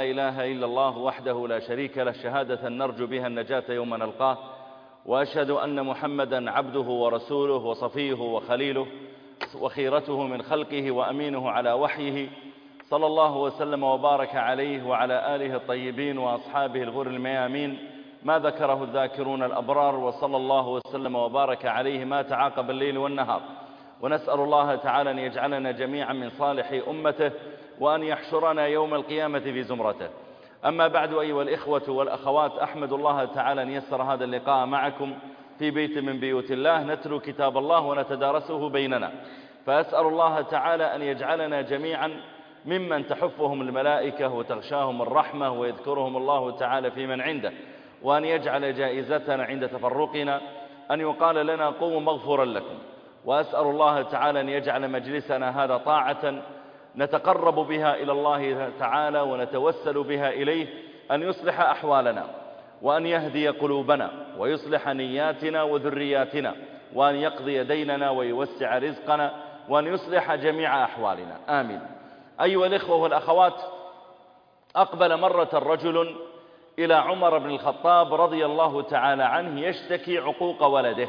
لا إله إلا الله وحده لا شريك له شهادة نرجو بها النجاة يوم نلقاه. وأشهد أن محمدا عبده ورسوله وصفيه وخليله وخيرته من خلقه وأمينه على وحيه. صلى الله وسلم وبارك عليه وعلى آله الطيبين وأصحابه الغر الميامين. ما ذكره الذاكرون الأبرار وصلى الله وسلم وبارك عليه ما تعاقب الليل والنهار. ونسأل الله تعالى أن يجعلنا جميعا من صالح أمته وأن يحشرنا يوم القيامة في زمرته. أما بعد أيها الإخوة والأخوات أحمد الله تعالى أن يسر هذا اللقاء معكم في بيت من بيوت الله. نتلو كتاب الله ونتدارسه بيننا. فأسأل الله تعالى أن يجعلنا جميعا ممن تحفهم الملائكة وتغشاهم الرحمة ويذكرهم الله تعالى في من عنده وأن يجعل جائزتنا عند تفرقنا أن يقال لنا قوموا مغفورا لكم. وأسأل الله تعالى أن يجعل مجلسنا هذا طاعة نتقرب بها إلى الله تعالى ونتوسل بها إليه أن يصلح أحوالنا وأن يهدي قلوبنا ويصلح نياتنا وذرياتنا وأن يقضي ديننا ويوسع رزقنا وأن يصلح جميع أحوالنا. آمين. أيها الإخوة والأخوات أقبل مرة رجل إلى عمر بن الخطاب رضي الله تعالى عنه يشتكي عقوق ولده.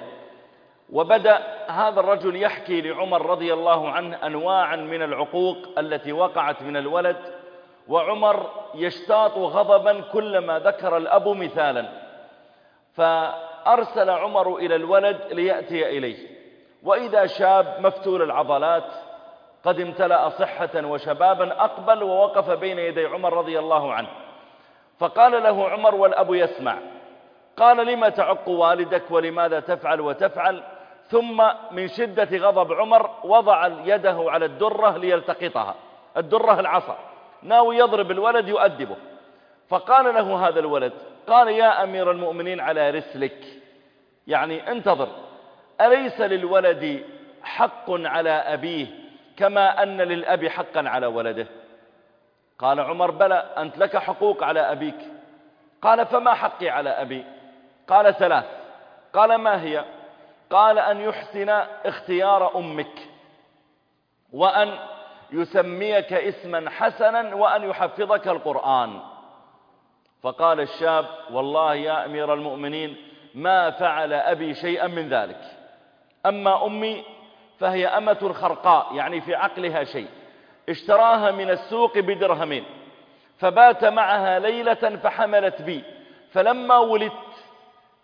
وبدأ هذا الرجل يحكي لعمر رضي الله عنه أنواعا من العقوق التي وقعت من الولد وعمر يشتاط غضبا كلما ذكر الأب مثالا. فأرسل عمر إلى الولد ليأتي إليه. وإذا شاب مفتول العضلات قد امتلأ صحة وشبابا أقبل ووقف بين يدي عمر رضي الله عنه. فقال له عمر والأب يسمع. قال لما تعق والدك ولماذا تفعل وتفعل؟ ثم من شدة غضب عمر وضع يده على الدرة ليلتقطها. الدرة العصا. ناوي يضرب الولد يؤدبه. فقال له هذا الولد قال يا أمير المؤمنين على رسلك. يعني انتظر. أليس للولد حق على أبيه كما أن للأب حقا على ولده؟ قال عمر بلى أنت لك حقوق على أبيك. قال فما حقي على أبي؟ قال ثلاث. قال ما هي؟ قال أن يحسن اختيار أمك وأن يسميك اسما حسنا وأن يحفظك القرآن. فقال الشاب والله يا أمير المؤمنين ما فعل أبي شيئا من ذلك. أما أمي فهي أمة خرقاء يعني في عقلها شيء اشتراها من السوق بدرهمين فبات معها ليلة فحملت بي فلما ولدت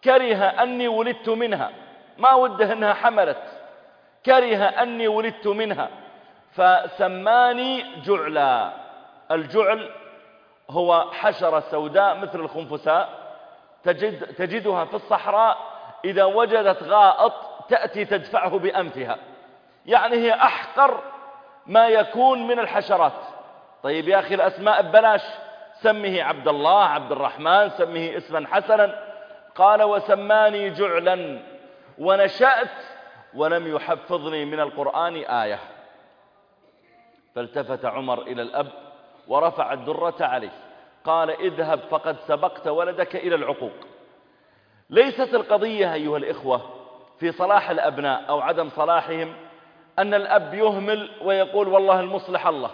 كره أني ولدت منها. ما وده أنها حملت. كره أني ولدت منها. فسماني جعلا. الجعل هو حشرة سوداء مثل الخنفساء. تجد تجدها في الصحراء. إذا وجدت غائط تأتي تدفعه بأنفها يعني هي أحقر ما يكون من الحشرات. طيب يا أخي الأسماء ببلاش. سمه عبد الله عبد الرحمن سمه اسما حسنا. قال وسماني جعلا. ونشأت ولم يحفظني من القرآن آية. فالتفت عمر إلى الأب ورفع الدرة عليه. قال اذهب فقد سبقت ولدك إلى العقوق. ليست القضية أيها الإخوة في صلاح الأبناء أو عدم صلاحهم أن الأب يهمل ويقول والله المصلح الله.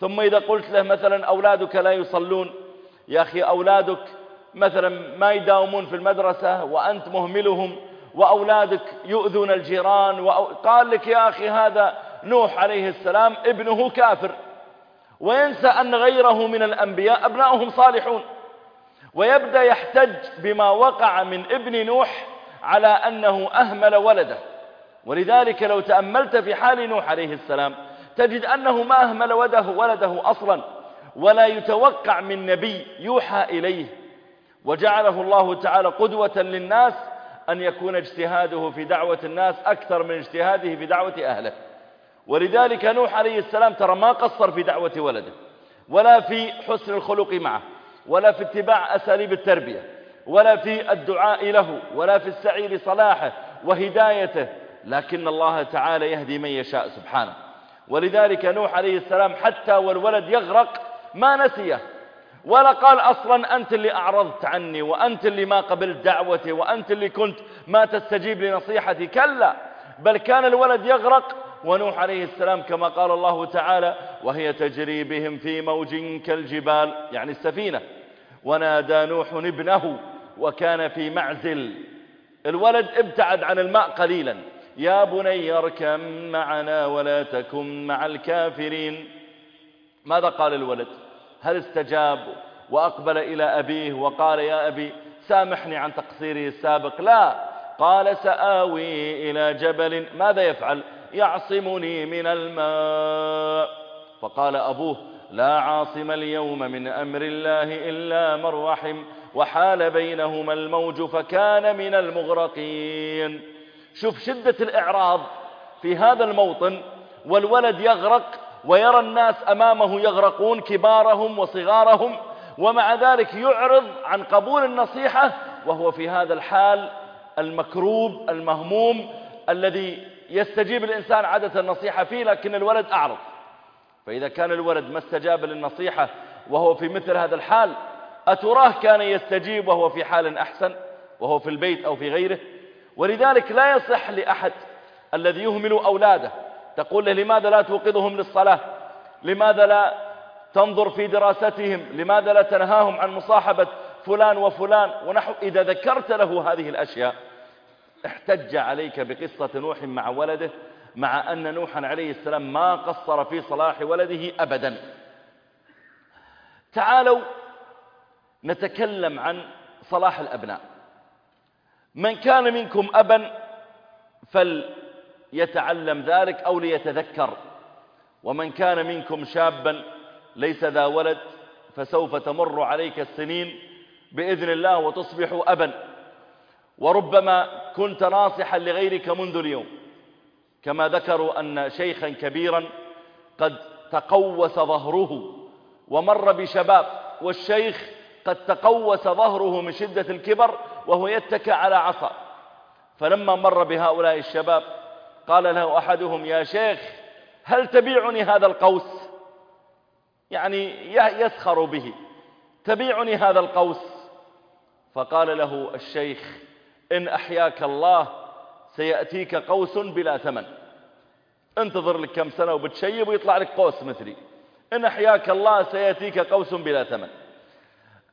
ثم إذا قلت له مثلا أولادك لا يصلون يا أخي أولادك مثلا ما يداومون في المدرسة وأنت مهملهم وأولادك يؤذون الجيران قال لك يا أخي هذا نوح عليه السلام ابنه كافر. وينسى أن غيره من الأنبياء أبنائهم صالحون. ويبدأ يحتج بما وقع من ابن نوح على أنه أهمل ولده. ولذلك لو تأملت في حال نوح عليه السلام تجد أنه ما أهمل ولده, ولده أصلا ولا يتوقع من نبي يوحى إليه. وجعله الله تعالى قدوة للناس أن يكون اجتهاده في دعوة الناس أكثر من اجتهاده في دعوة أهله. ولذلك نوح عليه السلام ترى ما قصر في دعوة ولده ولا في حسن الخلق معه ولا في اتباع أساليب التربية ولا في الدعاء له ولا في السعي لصلاحه وهدايته. لكن الله تعالى يهدي من يشاء سبحانه. ولذلك نوح عليه السلام حتى والولد يغرق ما نسيه. ولا قال أصلا أنت اللي أعرضت عني وأنت اللي ما قبلت دعوتي وأنت اللي كنت ما تستجيب لنصيحتي. كلا بل كان الولد يغرق ونوح عليه السلام كما قال الله تعالى وهي تجري بهم في موج كالجبال يعني السفينة. ونادى نوح ابنه وكان في معزل. الولد ابتعد عن الماء قليلا. يا بني اركم معنا ولا تكن مع الكافرين. ماذا قال الولد؟ هل استجاب وأقبل إلى أبيه وقال يا أبي سامحني عن تقصيري السابق؟ لا. قال سآوي إلى جبل ماذا يفعل؟ يعصمني من الماء. فقال أبوه لا عاصم اليوم من أمر الله إلا من رحم وحال بينهما الموج فكان من المغرقين. شوف شدة الإعراض في هذا الموطن والولد يغرق ويرى الناس أمامه يغرقون كبارهم وصغارهم ومع ذلك يعرض عن قبول النصيحة وهو في هذا الحال المكروب المهموم الذي يستجيب الإنسان عادة النصيحة فيه لكن الولد أعرض. فإذا كان الولد ما استجاب للنصيحة وهو في مثل هذا الحال أتراه كان يستجيب وهو في حال أحسن وهو في البيت أو في غيره؟ ولذلك لا يصح لأحد الذي يهمل أولاده تقول له لماذا لا توقظهم للصلاة؟ لماذا لا تنظر في دراستهم؟ لماذا لا تنهاهم عن مصاحبة فلان وفلان؟ ونحو إذا ذكرت له هذه الأشياء احتج عليك بقصة نوح مع ولده مع أن نوحا عليه السلام ما قصر في صلاح ولده أبدا. تعالوا نتكلم عن صلاح الأبناء. من كان منكم أبا فليتعلم ذلك أو ليتذكر. ومن كان منكم شابا ليس ذا ولد فسوف تمر عليك السنين بإذن الله وتصبح أبا. وربما كنت ناصحا لغيرك منذ اليوم. كما ذكروا أن شيخا كبيرا قد تقوس ظهره ومر بشباب والشيخ قد تقوس ظهره من شدة الكبر وهو يتكى على عصا. فلما مر بهؤلاء الشباب قال له أحدهم يا شيخ هل تبيعني هذا القوس? يعني يسخر به تبيعني هذا القوس؟ فقال له الشيخ إن أحياك الله سيأتيك قوس بلا ثمن. انتظر لك كم سنة وبتشيب ويطلع لك قوس مثلي. إن أحياك الله سيأتيك قوس بلا ثمن.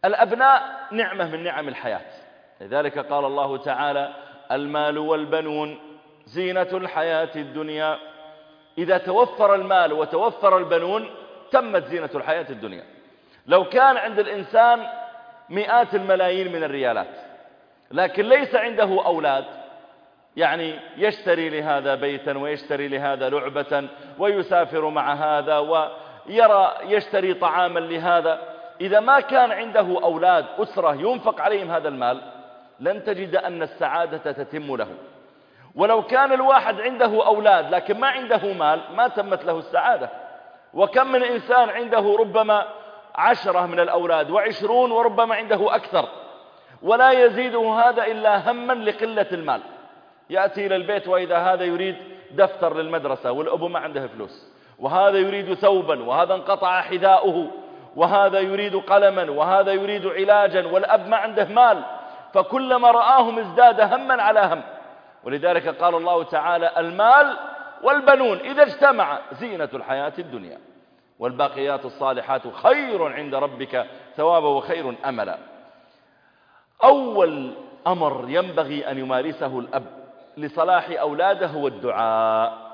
الأبناء نعمة من نعم الحياة. لذلك قال الله تعالى المال والبنون زينة الحياة الدنيا. إذا توفر المال وتوفر البنون تمت زينة الحياة الدنيا. لو كان عند الإنسان مئات الملايين من الريالات لكن ليس عنده أولاد يعني يشتري لهذا بيتا ويشتري لهذا لعبة ويسافر مع هذا ويرى يشتري طعاما لهذا إذا ما كان عنده أولاد أسرة ينفق عليهم هذا المال لن تجد أن السعادة تتم له. ولو كان الواحد عنده أولاد لكن ما عنده مال ما تمت له السعادة. وكم من إنسان عنده ربما عشرة من الأولاد وعشرون وربما عنده أكثر. ولا يزيده هذا إلا هما لقلة المال. يأتي إلى البيت وإذا هذا يريد دفتر للمدرسة والأبو ما عنده فلوس. وهذا يريد ثوبا وهذا انقطع حذاؤه. وهذا يريد قلما وهذا يريد علاجا والأب ما عنده مال. فكلما رآهم ازداد هما على هم. ولذلك قال الله تعالى المال والبنون. إذا اجتمع زينة الحياة الدنيا والباقيات الصالحات خير عند ربك ثوابا وخير أملا. أول أمر ينبغي أن يمارسه الأب لصلاح أولاده هو الدعاء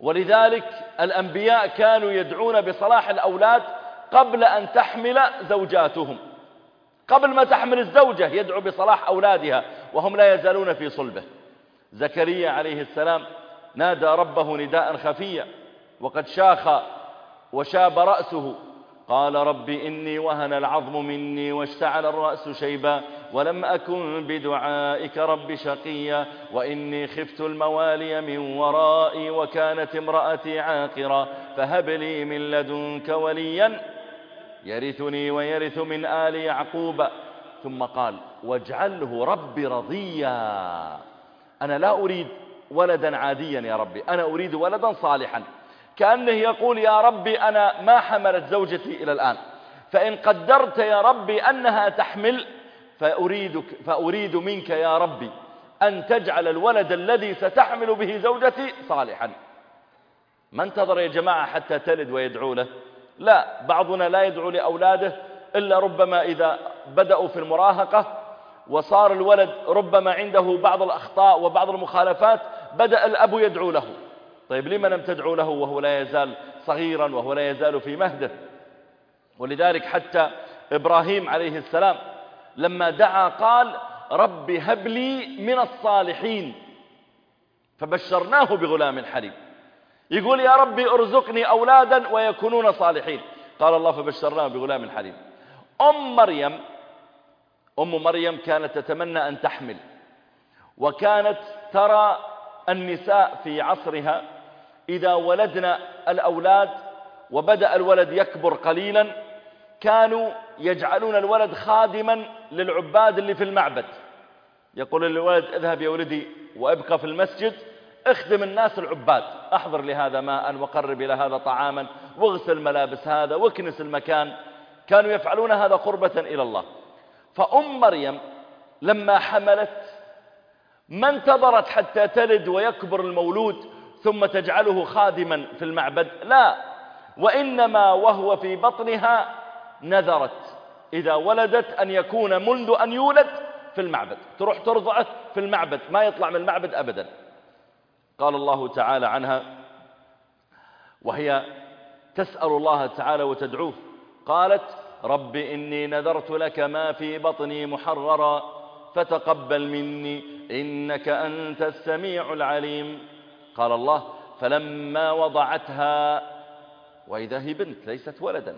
ولذلك الأنبياء كانوا يدعون بصلاح الأولاد قبل أن تحمل زوجاتهم. قبل ما تحمل الزوجة يدعو بصلاح أولادها وهم لا يزالون في صلبه. زكريا عليه السلام نادى ربه نداء خفيا وقد شاخ وشاب رأسه. قال رب إني وهن العظم مني واشتعل الرأس شيبا ولم أكن بدعائك رب شقيا وإني خفت الموالي من ورائي وكانت امرأتي عاقرا فهب لي من لدنك وليا يرثني ويرث من آل يعقوب. ثم قال واجعله ربي رضيا. أنا لا أريد ولدا عاديا يا ربي أنا أريد ولدا صالحا. كأنه يقول يا ربي أنا ما حملت زوجتي إلى الآن. فإن قدرت يا ربي أنها تحمل فأريدك فأريد منك يا ربي أن تجعل الولد الذي ستحمل به زوجتي صالحا. ما انتظر يا جماعة حتى تلد ويدعو له؟ لا بعضنا لا يدعو لأولاده إلا ربما إذا بدأوا في المراهقة وصار الولد ربما عنده بعض الأخطاء وبعض المخالفات بدأ الأب يدعو له. طيب لما لم تدعو له وهو لا يزال صغيرا وهو لا يزال في مهده؟ ولذلك حتى إبراهيم عليه السلام لما دعا قال رب هب لي من الصالحين. فبشرناه بغلام حليم. يقول يا ربي ارزقني أولادا ويكونون صالحين. قال الله فبشرناه بغلام حليم. أم مريم أم مريم كانت تتمنى أن تحمل وكانت ترى النساء في عصرها إذا ولدنا الأولاد وبدأ الولد يكبر قليلا كانوا يجعلون الولد خادما للعباد اللي في المعبد. يقول للولد اذهب يا ولدي وابقى في المسجد اخدم الناس العباد. أحضر لهذا ماء وقرب إلى هذا طعاما واغسل ملابس هذا واكنس المكان. كانوا يفعلون هذا قربة إلى الله. فأم مريم لما حملت ما انتظرت حتى تلد ويكبر المولود ثم تجعله خادما في المعبد. لا وإنما وهو في بطنها نذرت. إذا ولدت أن يكون منذ أن يولد في المعبد. تروح ترضعه في المعبد ما يطلع من المعبد أبدا. قال الله تعالى عنها وهي تسأل الله تعالى وتدعوه. قالت رب إني نذرت لك ما في بطني محررا فتقبل مني إنك أنت السميع العليم. قال الله فلما وضعتها وإذا هي بنت ليست ولدا.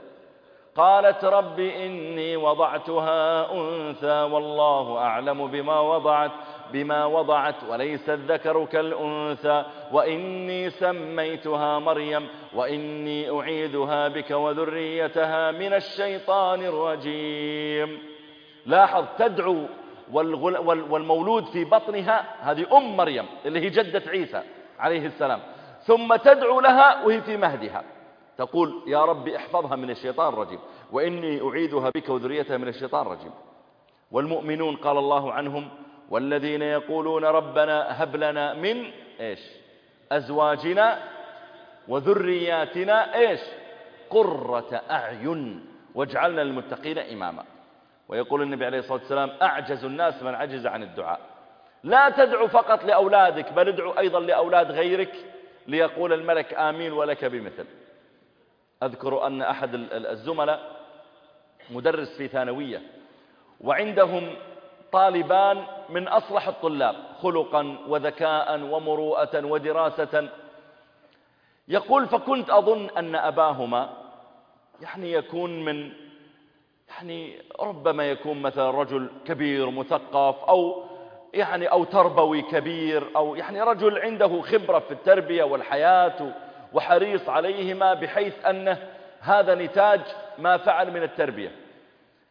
قالت رب إني وضعتها أنثى والله أعلم بما وضعت. بما وضعت وليس الذكر كالأنثى. وإني سميتها مريم وإني أعيدها بك وذريتها من الشيطان الرجيم. لاحظ تدعو والمولود في بطنها هذه أم مريم اللي هي جدة عيسى عليه السلام. ثم تدعو لها وهي في مهدها. تقول يا رب احفظها من الشيطان الرجيم وإني أعيدها بك وذريتها من الشيطان الرجيم. والمؤمنون قال الله عنهم والذين يقولون ربنا هب لنا من إيش؟ أزواجنا وذرياتنا إيش؟ قرة أعين واجعلنا للمتقين إماما. ويقول النبي عليه الصلاة والسلام أعجز الناس من عجز عن الدعاء. لا تدعو فقط لأولادك بل ادعو أيضا لأولاد غيرك ليقول الملك آمين ولك بمثل. أذكر أن أحد الزملاء مدرس في ثانوية وعندهم طالبان من أصلح الطلاب خلقا وذكاء ومروءة ودراسة. يقول فكنت أظن أن أباهما يعني يكون من يعني ربما يكون مثلا رجل كبير مثقف أو يعني أو تربوي كبير أو يعني رجل عنده خبرة في التربية والحياة وحريص عليهما بحيث أنه هذا نتاج ما فعل من التربية.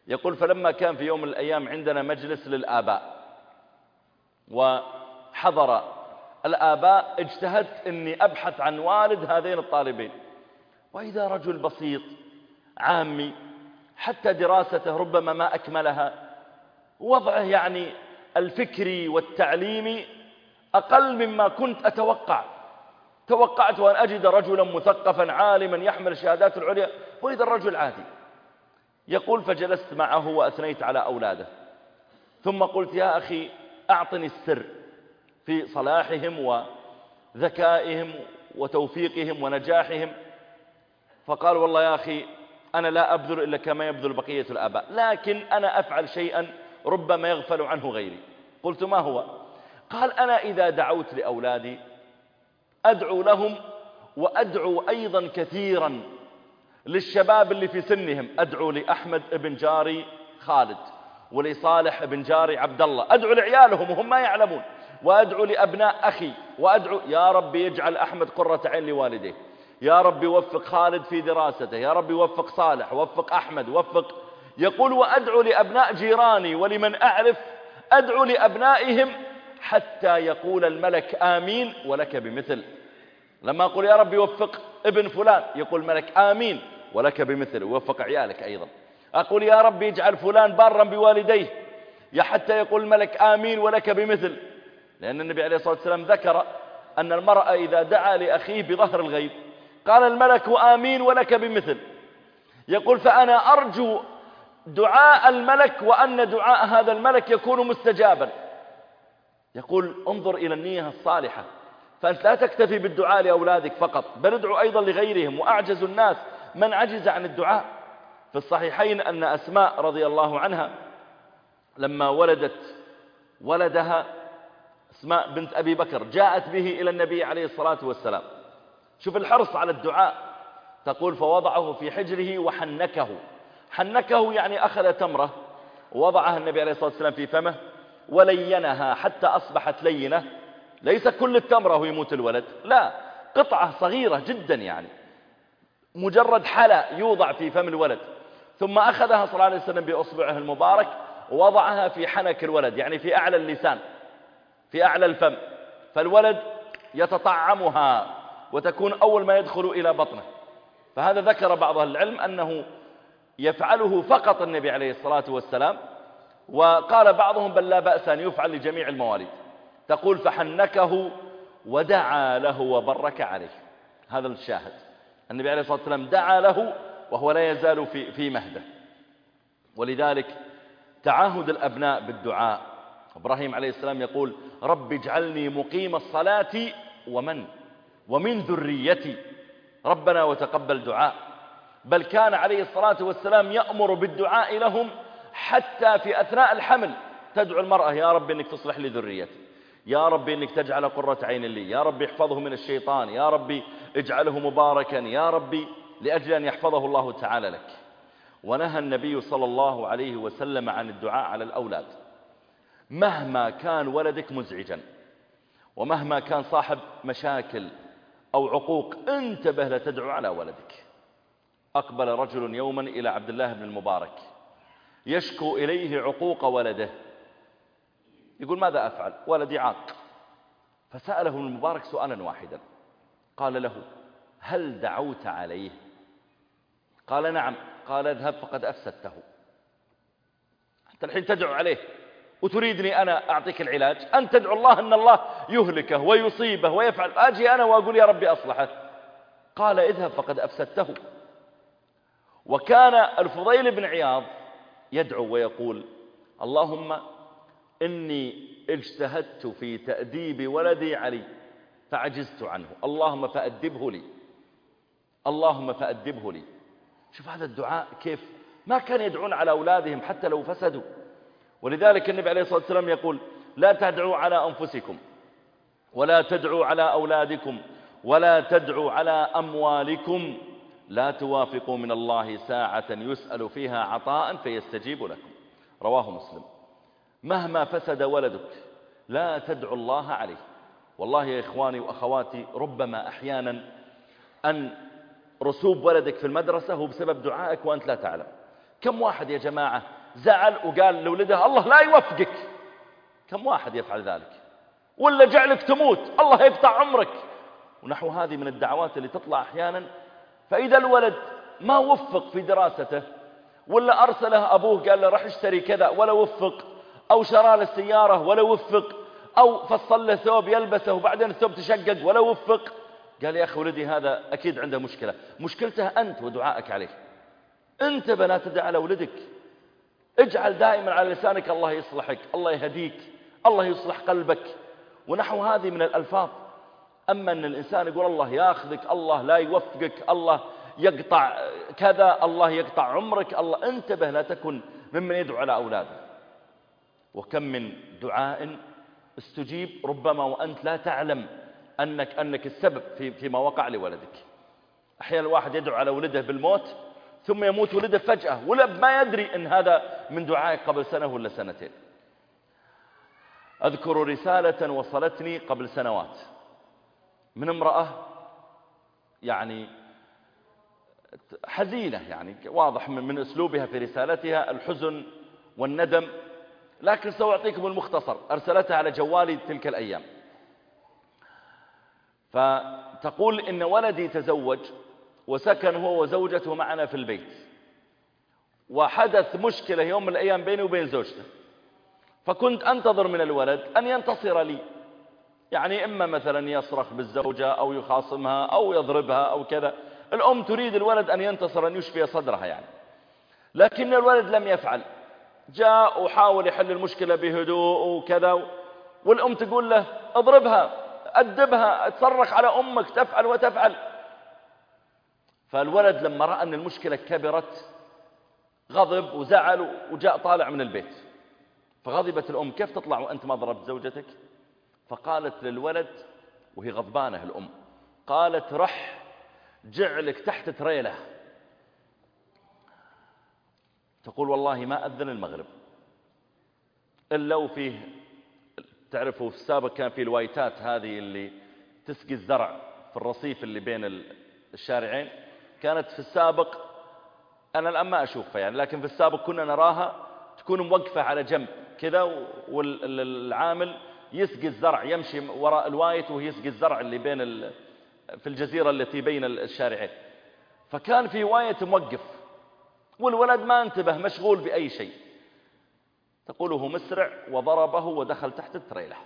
يقول فلما كان في يوم من الأيام عندنا مجلس للآباء وحضر الآباء اجتهدت أني أبحث عن والد هذين الطالبين. وإذا رجل بسيط عامي حتى دراسته ربما ما أكملها وضعه يعني الفكري والتعليمي أقل مما كنت أتوقع. توقعت أن أجد رجلا مثقفا عالما يحمل الشهادات العليا. وإذا الرجل عادي. يقول فجلست معه وأثنيت على أولاده. ثم قلت يا أخي أعطني السر في صلاحهم وذكائهم وتوفيقهم ونجاحهم. فقال والله يا أخي أنا لا أبذل إلا كما يبذل بقية الآباء لكن أنا أفعل شيئا ربما يغفل عنه غيري. قلت ما هو؟ قال أنا إذا دعوت لأولادي أدعو لهم وأدعو أيضا كثيرا للشباب اللي في سنهم. أدعو لأحمد ابن جاري خالد ولصالح ابن جاري عبد الله. أدعو لعيالهم وهم ما يعلمون. وأدعو لأبناء أخي. وأدعو يا رب يجعل أحمد قرة عين لوالديه يا رب يوفق خالد في دراسته. يا رب يوفق صالح وفق أحمد وفق. يقول وأدعو لأبناء جيراني ولمن أعرف. أدعو لأبنائهم حتى يقول الملك آمين ولك بمثل. لما أقول يا رب يوفق ابن فلان يقول الملك آمين. ولك بمثل ويوفق عيالك أيضا. أقول يا رب يجعل فلان بارا بوالديه. يا حتى يقول الملك آمين ولك بمثل. لأن النبي عليه الصلاة والسلام ذكر أن المرأة إذا دعا لأخيه بظهر الغيب قال الملك آمين ولك بمثل. يقول فأنا أرجو دعاء الملك وأن دعاء هذا الملك يكون مستجابا. يقول انظر إلى النية الصالحة. فأنت لا تكتفي بالدعاء لأولادك فقط بل ادعو أيضا لغيرهم وأعجز الناس من عجز عن الدعاء. في الصحيحين أن أسماء رضي الله عنها لما ولدت ولدها أسماء بنت أبي بكر جاءت به إلى النبي عليه الصلاة والسلام. شوف الحرص على الدعاء. تقول فوضعه في حجره وحنكه. حنكه يعني أخذ تمرة ووضعها النبي عليه الصلاة والسلام في فمه ولينها حتى أصبحت لينة. ليس كل التمرة ويموت الولد لا قطعة صغيرة جدا يعني. مجرد حلا يوضع في فم الولد ثم أخذها صلى الله عليه وسلم بأصبعه المبارك ووضعها في حنك الولد يعني في أعلى اللسان في أعلى الفم فالولد يتطعمها وتكون أول ما يدخل إلى بطنه. فهذا ذكر بعض العلم أنه يفعله فقط النبي عليه الصلاة والسلام وقال بعضهم بل لا بأس أن يفعل لجميع المواليد. تقول فحنكه ودعا له وبرك عليه. هذا الشاهد. النبي عليه الصلاة والسلام دعا له وهو لا يزال في, في مهده. ولذلك تعاهد الأبناء بالدعاء. إبراهيم عليه السلام يقول رب اجعلني مقيم الصلاة ومن؟ ومن ذريتي. ربنا وتقبل دعاء. بل كان عليه الصلاة والسلام يأمر بالدعاء لهم حتى في أثناء الحمل تدعو المرأة يا رب إنك تصلح لي ذريتي. يا رب إنك تجعل قرة عين لي. يا رب احفظه من الشيطان. يا رب اجعله مباركا. يا رب لأجل أن يحفظه الله تعالى لك. ونهى النبي صلى الله عليه وسلم عن الدعاء على الأولاد. مهما كان ولدك مزعجا ومهما كان صاحب مشاكل أو عقوق انتبه لا تدعو على ولدك. أقبل رجل يوما إلى عبد الله بن المبارك يشكو إليه عقوق ولده. يقول ماذا أفعل؟ ولدي عاق فسأله المبارك سؤالا واحدا. قال له هل دعوت عليه؟ قال نعم. قال اذهب فقد أفسدته. أنت الحين تدعو عليه. وتريدني أنا أعطيك العلاج؟ أن تدعو الله أن الله يهلكه ويصيبه ويفعل. أجي أنا وأقول يا ربي أصلحه. قال اذهب فقد أفسدته. وكان الفضيل بن عياض يدعو ويقول اللهم إني اجتهدت في تأديب ولدي علي فعجزت عنه. اللهم فأدبه لي. اللهم فأدبه لي. شوف هذا الدعاء كيف؟ ما كان يدعون على أولادهم حتى لو فسدوا. ولذلك النبي عليه الصلاة والسلام يقول لا تدعوا على أنفسكم ولا تدعوا على أولادكم ولا تدعوا على أموالكم. لا توافقوا من الله ساعة يسأل فيها عطاء فيستجيب لكم. رواه مسلم. مهما فسد ولدك لا تدعو الله عليه. والله يا إخواني وأخواتي ربما أحيانا أن رسوب ولدك في المدرسة هو بسبب دعائك وأنت لا تعلم. كم واحد يا جماعة زعل وقال لولده الله لا يوفقك؟ كم واحد يفعل ذلك؟ ولا جعلك تموت؟ الله يقطع عمرك. ونحو هذه من الدعوات اللي تطلع أحيانا فإذا الولد ما وفق في دراسته ولا أرسله أبوه قال له راح اشتري كذا ولا وفق أو شرى له السيارة ولا وفق أو فصل له ثوب يلبسه وبعدين الثوب تشقق ولا وفق. قال يا أخي ولدي هذا أكيد عنده مشكلة. مشكلته أنت ودعائك عليه. أنت بلا تدعى على ولدك. اجعل دائما على لسانك الله يصلحك الله يهديك الله يصلح قلبك. ونحو هذه من الألفاظ. أما أن الإنسان يقول الله ياخذك الله لا يوفقك الله يقطع كذا الله يقطع عمرك الله انتبه لا تكن ممن يدعو على أولاده. وكم من دعاء استجيب ربما وأنت لا تعلم أنك, أنك السبب في فيما وقع لولدك. أحيانا الواحد يدعو على ولده بالموت ثم يموت ولده فجأة ولد ما يدري أن هذا من دعائك قبل سنة ولا سنتين. أذكر رسالة وصلتني قبل سنوات. من امرأة يعني حزينة يعني واضح من أسلوبها في رسالتها الحزن والندم لكن سأعطيكم المختصر. أرسلتها على جوالي تلك الأيام. فتقول إن ولدي تزوج وسكن هو وزوجته معنا في البيت. وحدث مشكلة يوم من الأيام بيني وبين زوجته. فكنت أنتظر من الولد أن ينتصر لي. يعني إما مثلا يصرخ بالزوجة أو يخاصمها أو يضربها أو كذا. الأم تريد الولد أن ينتصر أن يشفي صدرها يعني. لكن الولد لم يفعل. جاء وحاول يحل المشكلة بهدوء وكذا والأم تقول له اضربها أدبها تصرخ على أمك تفعل وتفعل. فالولد لما رأى أن المشكلة كبرت غضب وزعل وجاء طالع من البيت. فغضبت الأم كيف تطلع وأنت ما ضربت زوجتك؟ فقالت للولد وهي غضبانة الأم قالت رح جعلك تحت تريلة. تقول والله ما أذن المغرب. إلا وفيه تعرفوا في السابق كان في الوايتات هذه اللي تسقي الزرع في الرصيف اللي بين الشارعين. كانت في السابق أنا الآن ما أشوفها يعني لكن في السابق كنا نراها تكون موقفة على جنب كذا والعامل يسقي الزرع يمشي وراء الوايت وهو يسقي الزرع اللي بين في الجزيرة التي بين الشارعين. فكان في وايت موقف. والولد ما انتبه مشغول بأي شيء. تقوله مسرع وضربه ودخل تحت التريلة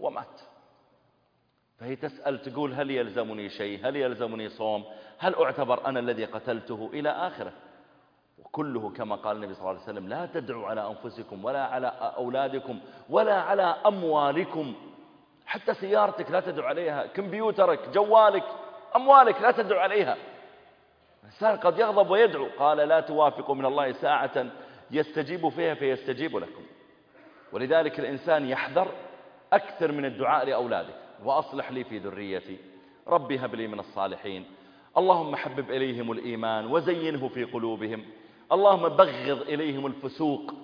ومات. فهي تسأل تقول هل يلزمني شيء؟ هل يلزمني صوم؟ هل أعتبر أنا الذي قتلته إلى آخره؟ وكله كما قال النبي صلى الله عليه وسلم لا تدعوا على أنفسكم ولا على أولادكم ولا على أموالكم. حتى سيارتك لا تدعو عليها كمبيوترك جوالك أموالك لا تدعو عليها. الإنسان قد يغضب ويدعو. قال لا توافقوا من الله ساعة يستجيب فيها فيستجيب لكم. ولذلك الإنسان يحذر أكثر من الدعاء لأولادك. وأصلح لي في ذريتي. ربي هب لي من الصالحين. اللهم حبب إليهم الإيمان وزينه في قلوبهم. اللهم بغض إليهم الفسوق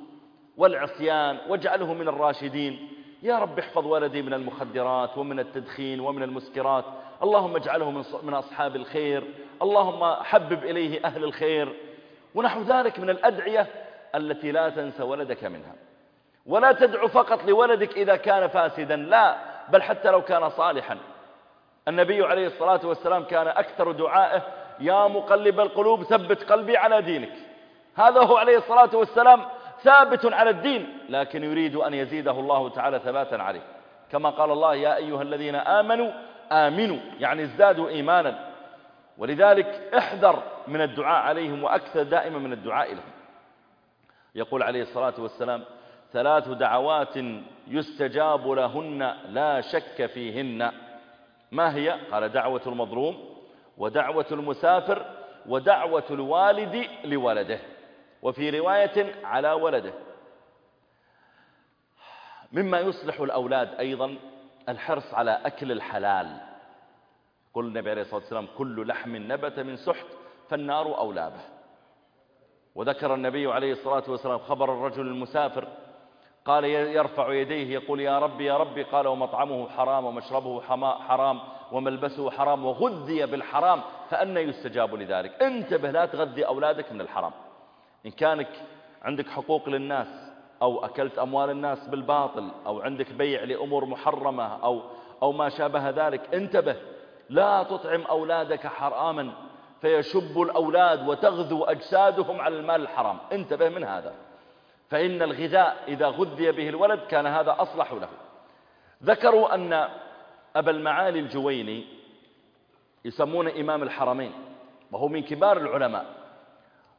والعصيان واجعله من الراشدين. يا رب احفظ ولدي من المخدرات ومن التدخين ومن المسكرات. اللهم اجعله من أصحاب الخير. اللهم حبب إليه أهل الخير. ونحو ذلك من الأدعية التي لا تنسى ولدك منها. ولا تدعو فقط لولدك إذا كان فاسدا. لا بل حتى لو كان صالحا. النبي عليه الصلاة والسلام كان أكثر دعائه يا مقلب القلوب ثبت قلبي على دينك. هذا هو عليه الصلاة والسلام ثابت على الدين لكن يريد أن يزيده الله تعالى ثباتا عليه. كما قال الله يا أيها الذين آمنوا آمنوا يعني ازدادوا إيمانا. ولذلك احذر من الدعاء عليهم وأكثر دائما من الدعاء لهم. يقول عليه الصلاة والسلام ثلاث دعوات يستجاب لهن لا شك فيهن. ما هي؟ قال دعوة المظلوم ودعوة المسافر ودعوة الوالد لولده. وفي رواية على ولده. مما يصلح الأولاد أيضا الحرص على أكل الحلال. قل النبي عليه الصلاة والسلام كل لحم نبت من سحت فالنار أولى به وذكر النبي عليه الصلاة والسلام خبر الرجل المسافر قال يرفع يديه يقول يا ربي يا ربي. قال ومطعمه حرام ومشربه حرام وملبسه حرام وغذي بالحرام فأنا يستجاب لذلك. انتبه لا تغذي أولادك من الحرام. إن كانك عندك حقوق للناس أو أكلت أموال الناس بالباطل أو عندك بيع لأمور محرمة أو, أو ما شابه ذلك انتبه لا تطعم أولادك حراما فيشب الأولاد وتغذو أجسادهم على المال الحرام. انتبه من هذا. فإن الغذاء إذا غذي به الولد كان هذا أصلح له. ذكروا أن أبا المعالي الجويني يسمون إمام الحرمين وهو من كبار العلماء.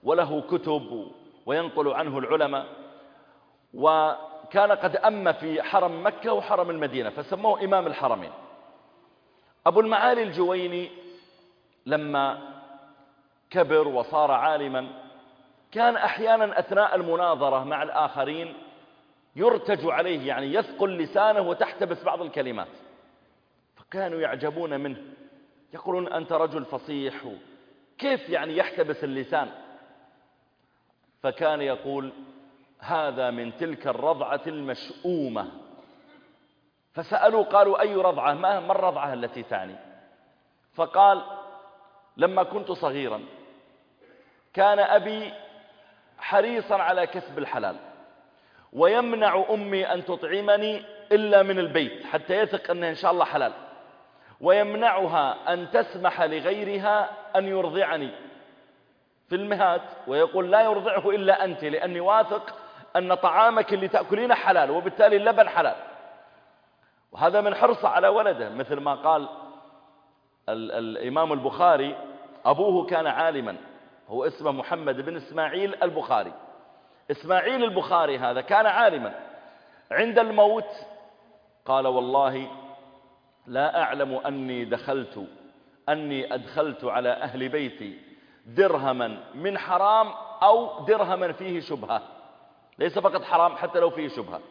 وله كتب وينقل عنه العلماء. وكان قد أم في حرم مكة وحرم المدينة فسموه إمام الحرمين. أبو المعالي الجويني لما كبر وصار عالما كان أحيانا أثناء المناظرة مع الآخرين يرتج عليه يعني يثقل لسانه وتحتبس بعض الكلمات. فكانوا يعجبون منه يقولون أنت رجل فصيح كيف يعني يحتبس اللسان؟ فكان يقول هذا من تلك الرضعة المشؤومة. فسألوا قالوا أي رضعة؟ ما, ما الرضعة التي تعني؟ فقال لما كنت صغيرا كان أبي حريصا على كسب الحلال ويمنع أمي أن تطعمني إلا من البيت حتى يثق أنه إن شاء الله حلال ويمنعها أن تسمح لغيرها أن يرضعني في المهاد ويقول لا يرضعه إلا أنت لأني واثق أن طعامك اللي تأكلين حلال وبالتالي اللبن حلال. وهذا من حرصه على ولده مثل ما قال الإمام البخاري أبوه كان عالما هو اسمه محمد بن إسماعيل البخاري. إسماعيل البخاري هذا كان عالما. عند الموت قال والله لا أعلم أني دخلت أني أدخلت على أهل بيتي درهما من حرام أو درهما فيه شبهة. ليس فقط حرام حتى لو فيه شبهة.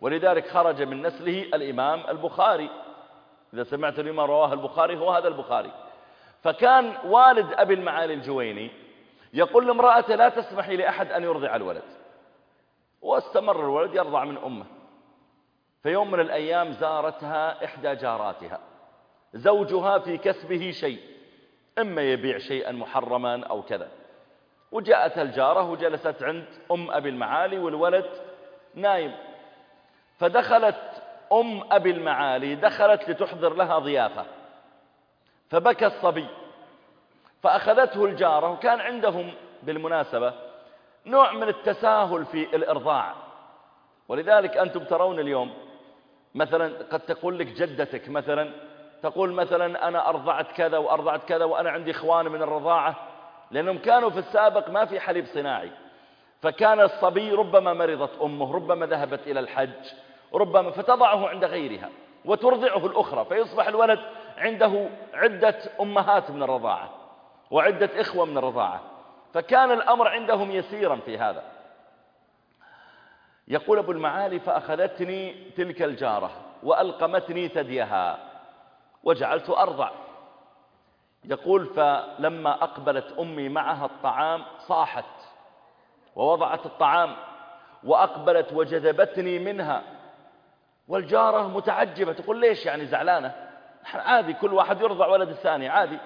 ولذلك خرج من نسله الإمام البخاري. إذا سمعت لما رواه البخاري هو هذا البخاري. فكان والد أبي المعالي الجويني يقول لامرأته لا تسمحي لأحد أن يرضع الولد. واستمر الولد يرضع من أمه. في يوم من الأيام زارتها إحدى جاراتها. زوجها في كسبه شيء. إما يبيع شيئا محرما أو كذا. وجاءت الجارة وجلست عند أم أبي المعالي والولد نايم. فدخلت أم أبي المعالي دخلت لتحضر لها ضيافة. فبكى الصبي. فأخذته الجارة وكان عندهم بالمناسبة نوع من التساهل في الإرضاع. ولذلك أنتم ترون اليوم مثلا قد تقول لك جدتك مثلا تقول مثلا أنا أرضعت كذا وأرضعت كذا وأنا عندي إخوان من الرضاعة لأنهم كانوا في السابق ما في حليب صناعي. فكان الصبي ربما مرضت أمه ربما ذهبت إلى الحج ربما فتضعه عند غيرها وترضعه الأخرى فيصبح الولد عنده عدة أمهات من الرضاعة وعدة إخوة من الرضاعة. فكان الأمر عندهم يسيرا في هذا. يقول أبو المعالي فأخذتني تلك الجارة وألقمتني ثديها. وجعلت أرضع. يقول فلما أقبلت أمي معها الطعام صاحت ووضعت الطعام وأقبلت وجذبتني منها. والجارة متعجبة تقول ليش يعني زعلانة؟ عادي كل واحد يرضع ولد الثاني عادي.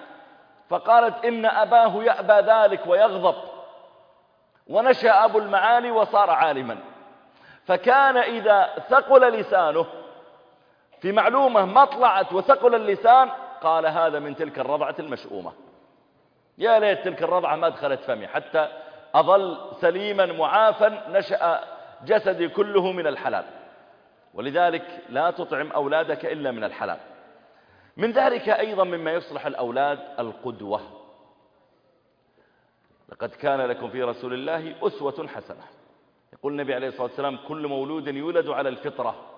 فقالت إن أباه يأبى ذلك ويغضب. ونشأ أبو المعالي وصار عالما. فكان إذا ثقل لسانه في معلومة ما طلعت وثقل اللسان قال هذا من تلك الرضعة المشؤومة. يا ليت تلك الرضعة ما دخلت فمي حتى أظل سليما معافا نشأ جسدي كله من الحلال. ولذلك لا تطعم أولادك إلا من الحلال. من ذلك أيضا مما يصلح الأولاد القدوة. لقد كان لكم في رسول الله أسوة حسنة. يقول النبي عليه الصلاة والسلام كل مولود يولد على الفطرة.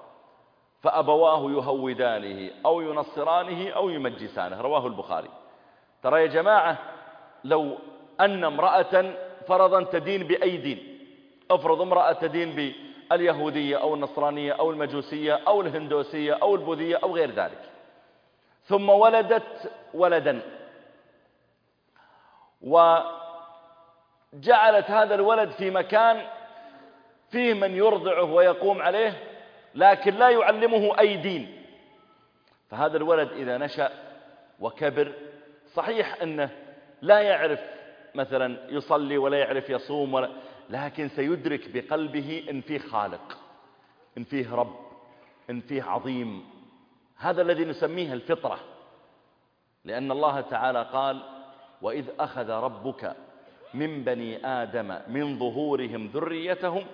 فأبواه يهودانه أو ينصرانه أو يمجسانه. رواه البخاري. ترى يا جماعة لو أن امرأة فرضا تدين بأي دين افرض امرأة تدين باليهودية أو النصرانية أو المجوسية أو الهندوسية أو البوذية أو غير ذلك. ثم ولدت ولدا وجعلت هذا الولد في مكان فيه من يرضعه ويقوم عليه لكن لا يعلمه أي دين. فهذا الولد إذا نشأ وكبر صحيح أنه لا يعرف مثلا يصلي ولا يعرف يصوم ولا لكن سيدرك بقلبه إن فيه خالق إن فيه رب إن فيه عظيم. هذا الذي نسميه الفطرة. لأن الله تعالى قال وإذ أخذ ربك من بني آدم من ظهورهم ذريتهم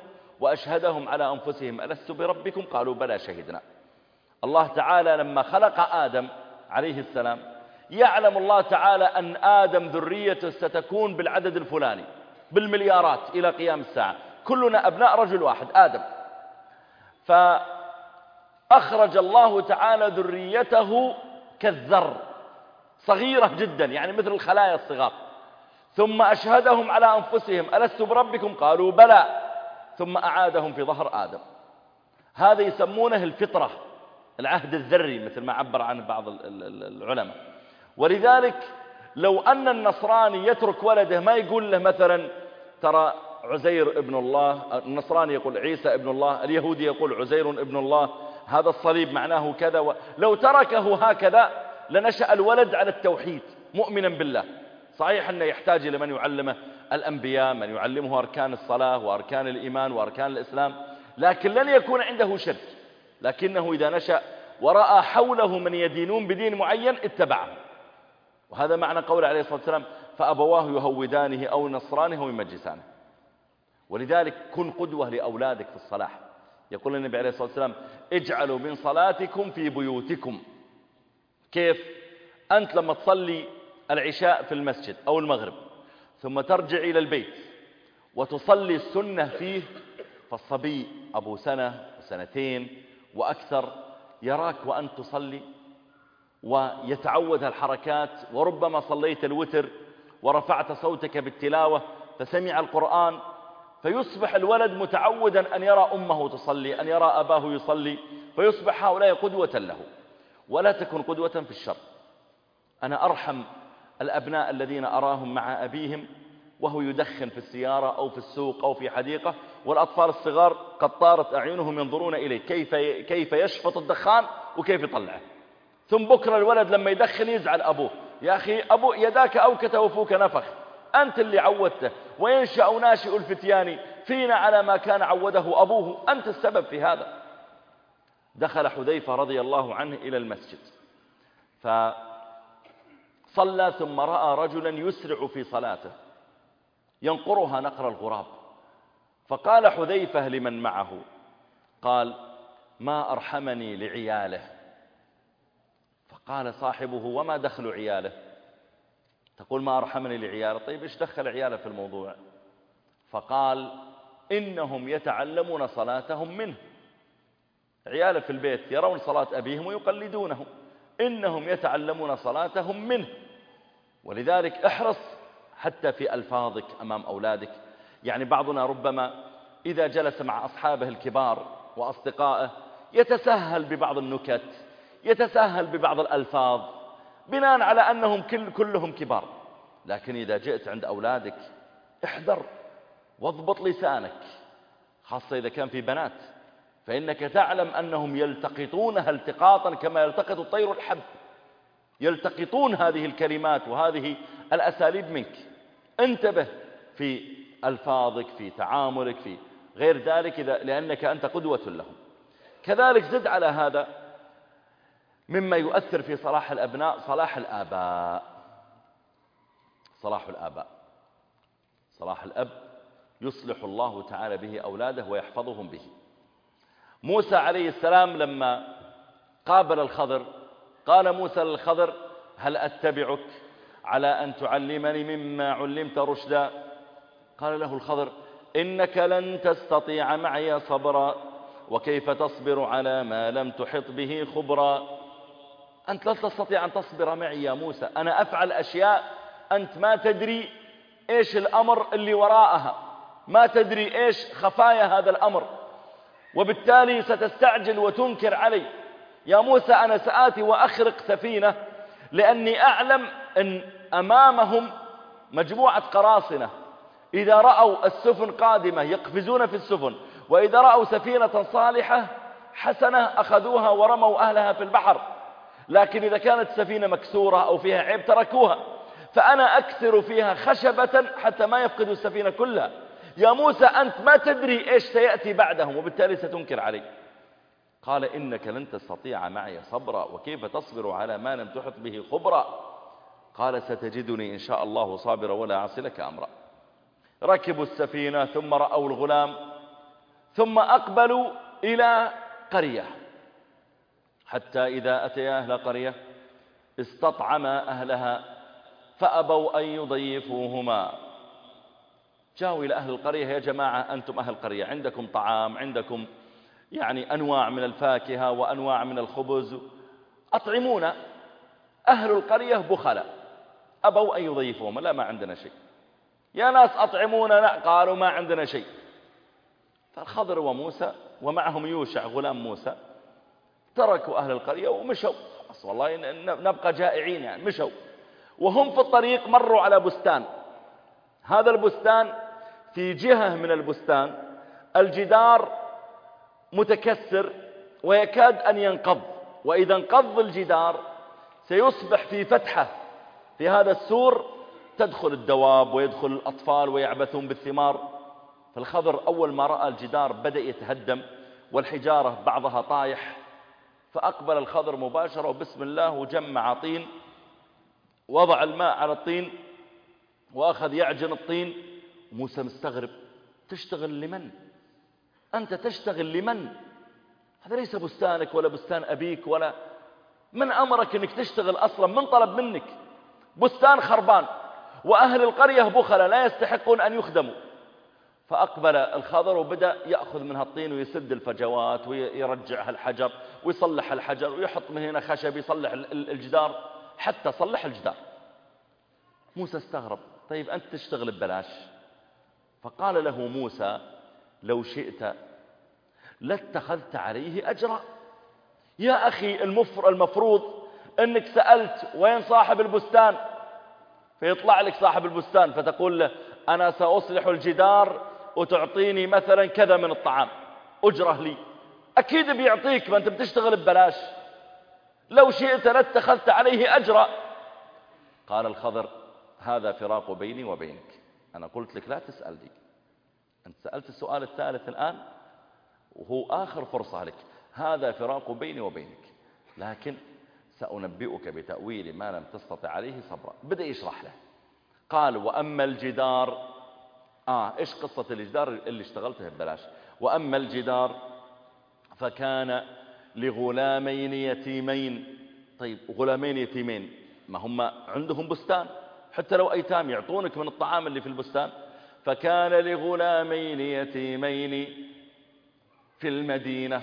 وأشهدهم على أنفسهم ألست بربكم؟ قالوا بلى شهدنا. الله تعالى لما خلق آدم عليه السلام يعلم الله تعالى أن آدم ذريته ستكون بالعدد الفلاني بالمليارات إلى قيام الساعة. كلنا أبناء رجل واحد آدم. فأخرج الله تعالى ذريته كالذر صغيرة جدا يعني مثل الخلايا الصغار. ثم أشهدهم على أنفسهم ألست بربكم؟ قالوا بلى. ثم أعادهم في ظهر آدم. هذا يسمونه الفطرة العهد الذري مثل ما عبر عنه بعض العلماء. ولذلك لو أن النصراني يترك ولده ما يقول له مثلا ترى عزير ابن الله النصراني يقول عيسى ابن الله اليهودي يقول عزير ابن الله هذا الصليب معناه كذا و... لو تركه هكذا لنشأ الولد على التوحيد مؤمنا بالله. صحيح أنه يحتاج إلى من يعلمه الأنبياء من يعلمه أركان الصلاة وأركان الإيمان وأركان الإسلام لكن لن يكون عنده شرك. لكنه إذا نشأ ورأى حوله من يدينون بدين معين اتبعه. وهذا معنى قول عليه الصلاة والسلام فأبواه يهودانه أو نصرانه أو يمجسانه. ولذلك كن قدوة لأولادك في الصلاح. يقول النبي عليه الصلاة والسلام اجعلوا من صلاتكم في بيوتكم. كيف؟ أنت لما تصلي العشاء في المسجد أو المغرب ثم ترجع إلى البيت وتصلي السنة فيه فالصبي أبو سنة سنتين وأكثر يراك وأنت تصلي ويتعود الحركات وربما صليت الوتر ورفعت صوتك بالتلاوة فسمع القرآن فيصبح الولد متعودا أن يرى أمه تصلي أن يرى أباه يصلي فيصبح هؤلاء قدوة له. ولا تكن قدوة في الشر. أنا أرحم الأبناء الذين أراهم مع أبيهم وهو يدخن في السيارة أو في السوق أو في حديقة والأطفال الصغار قد طارت أعينهم ينظرون إليه كيف, كيف يشفط الدخان وكيف يطلعه. ثم بكرة الولد لما يدخن يزعل أبوه يا أخي أبو يداك أوكت وفوك نفخ أنت اللي عودته وينشأ ناشئ الفتيان فينا على ما كان عوده أبوه أنت السبب في هذا. دخل حذيفة رضي الله عنه إلى المسجد. فصلى ثم رأى رجلا يسرع في صلاته ينقرها نقر الغراب. فقال حذيفة لمن معه قال ما أرحمني لعياله. فقال صاحبه وما دخل عياله؟ تقول ما أرحمني لعياله. طيب إيش دخل عياله في الموضوع؟ فقال إنهم يتعلمون صلاتهم منه. عياله في البيت يرون صلاة أبيهم ويقلدونه. إنهم يتعلمون صلاتهم منه. ولذلك احرص حتى في ألفاظك أمام أولادك. يعني بعضنا ربما إذا جلس مع أصحابه الكبار وأصدقائه يتسهل ببعض النكت يتساهل ببعض الألفاظ بناء على أنهم كل كلهم كبار. لكن إذا جئت عند أولادك احذر واضبط لسانك خاصة إذا كان في بنات فإنك تعلم أنهم يلتقطونها التقاطا كما يلتقط الطير الحب. يلتقطون هذه الكلمات وهذه الأساليب منك. انتبه في ألفاظك في تعاملك في غير ذلك لأنك أنت قدوة لهم. كذلك زد على هذا مما يؤثر في صلاح الأبناء صلاح الآباء. صلاح الآباء. صلاح الأب يصلح الله تعالى به أولاده ويحفظهم به. موسى عليه السلام لما قابل الخضر قال موسى للخضر هل أتبعك على أن تعلمني مما علمت رشدا؟ قال له الخضر إنك لن تستطيع معي صبرا وكيف تصبر على ما لم تحط به خبرا؟ أنت لا تستطيع أن تصبر معي يا موسى أنا أفعل أشياء أنت ما تدري إيش الأمر اللي وراءها ما تدري إيش خفايا هذا الأمر وبالتالي ستستعجل وتنكر علي. يا موسى أنا سآتي وأخرق سفينة لأني أعلم أن أمامهم مجموعة قراصنة. إذا رأوا السفن قادمة يقفزون في السفن. وإذا رأوا سفينة صالحة حسنة أخذوها ورموا أهلها في البحر. لكن إذا كانت سفينة مكسورة أو فيها عيب تركوها. فأنا أكثر فيها خشبة حتى ما يفقدوا السفينة كلها. يا موسى أنت ما تدري إيش سيأتي بعدهم وبالتالي ستنكر علي. قال إنك لن تستطيع معي صبرا وكيف تصبر على ما لم تحط به خبرا؟ قال ستجدني إن شاء الله صابرا ولا أعصي لك أمرا. ركبوا السفينة ثم رأوا الغلام ثم أقبلوا إلى قرية. حتى إذا أتيا أهل قرية استطعما أهلها فأبوا أن يضيفوهما. جاءوا إلى أهل القرية يا جماعة أنتم أهل القرية عندكم طعام عندكم يعني أنواع من الفاكهة وأنواع من الخبز. أطعمونا. أهل القرية بخلاء أبوا أن يضيفوهما لا ما عندنا شيء. يا ناس أطعمونا قالوا ما عندنا شيء. فالخضر وموسى ومعهم يوشع غلام موسى. تركوا أهل القرية ومشوا. والله نبقى جائعين يعني مشوا. وهم في الطريق مروا على بستان. هذا البستان في جهة من البستان الجدار متكسر ويكاد أن ينقض. وإذا انقض الجدار سيصبح في فتحة. في هذا السور تدخل الدواب ويدخل الأطفال ويعبثون بالثمار. فالخضر أول ما رأى الجدار بدأ يتهدم والحجارة بعضها طايح. فأقبل الخضر مباشرة وبسم الله وجمع طين. وضع الماء على الطين وأخذ يعجن الطين. موسى مستغرب تشتغل لمن؟ أنت تشتغل لمن؟ هذا ليس بستانك ولا بستان أبيك ولا من أمرك أنك تشتغل أصلا؟ من طلب منك؟ بستان خربان وأهل القرية بخلة لا يستحقون أن يخدموا. فأقبل الخضر وبدأ يأخذ من هالطين ويسد الفجوات ويرجع الحجر ويصلح الحجر ويحط من هنا خشب يصلح الجدار حتى صلح الجدار. موسى استغرب طيب أنت تشتغل ببلاش؟ فقال له موسى لو شئت لاتخذت عليه أجرا. يا أخي المفروض أنك سألت وين صاحب البستان؟ فيطلع لك صاحب البستان فتقول له أنا سأصلح الجدار وتعطيني مثلا كذا من الطعام. أجرة لي. أكيد بيعطيك ما أنت بتشتغل ببلاش. لو شئت لاتخذت عليه أجرا. قال الخضر هذا فراق بيني وبينك. أنا قلت لك لا تسألني. أنت سألت السؤال الثالث الآن وهو آخر فرصة لك. هذا فراق بيني وبينك لكن سأنبئك بتأويل ما لم تستطع عليه صبرا. بدأ يشرح له. قال وأما الجدار آه إيش قصة الجدار اللي اشتغلته ببلاش؟ وأما الجدار فكان لغلامين يتيمين. طيب غلامين يتيمين ما هم عندهم بستان؟ حتى لو أيتام يعطونك من الطعام اللي في البستان فكان لغلامين يتيمين في المدينة.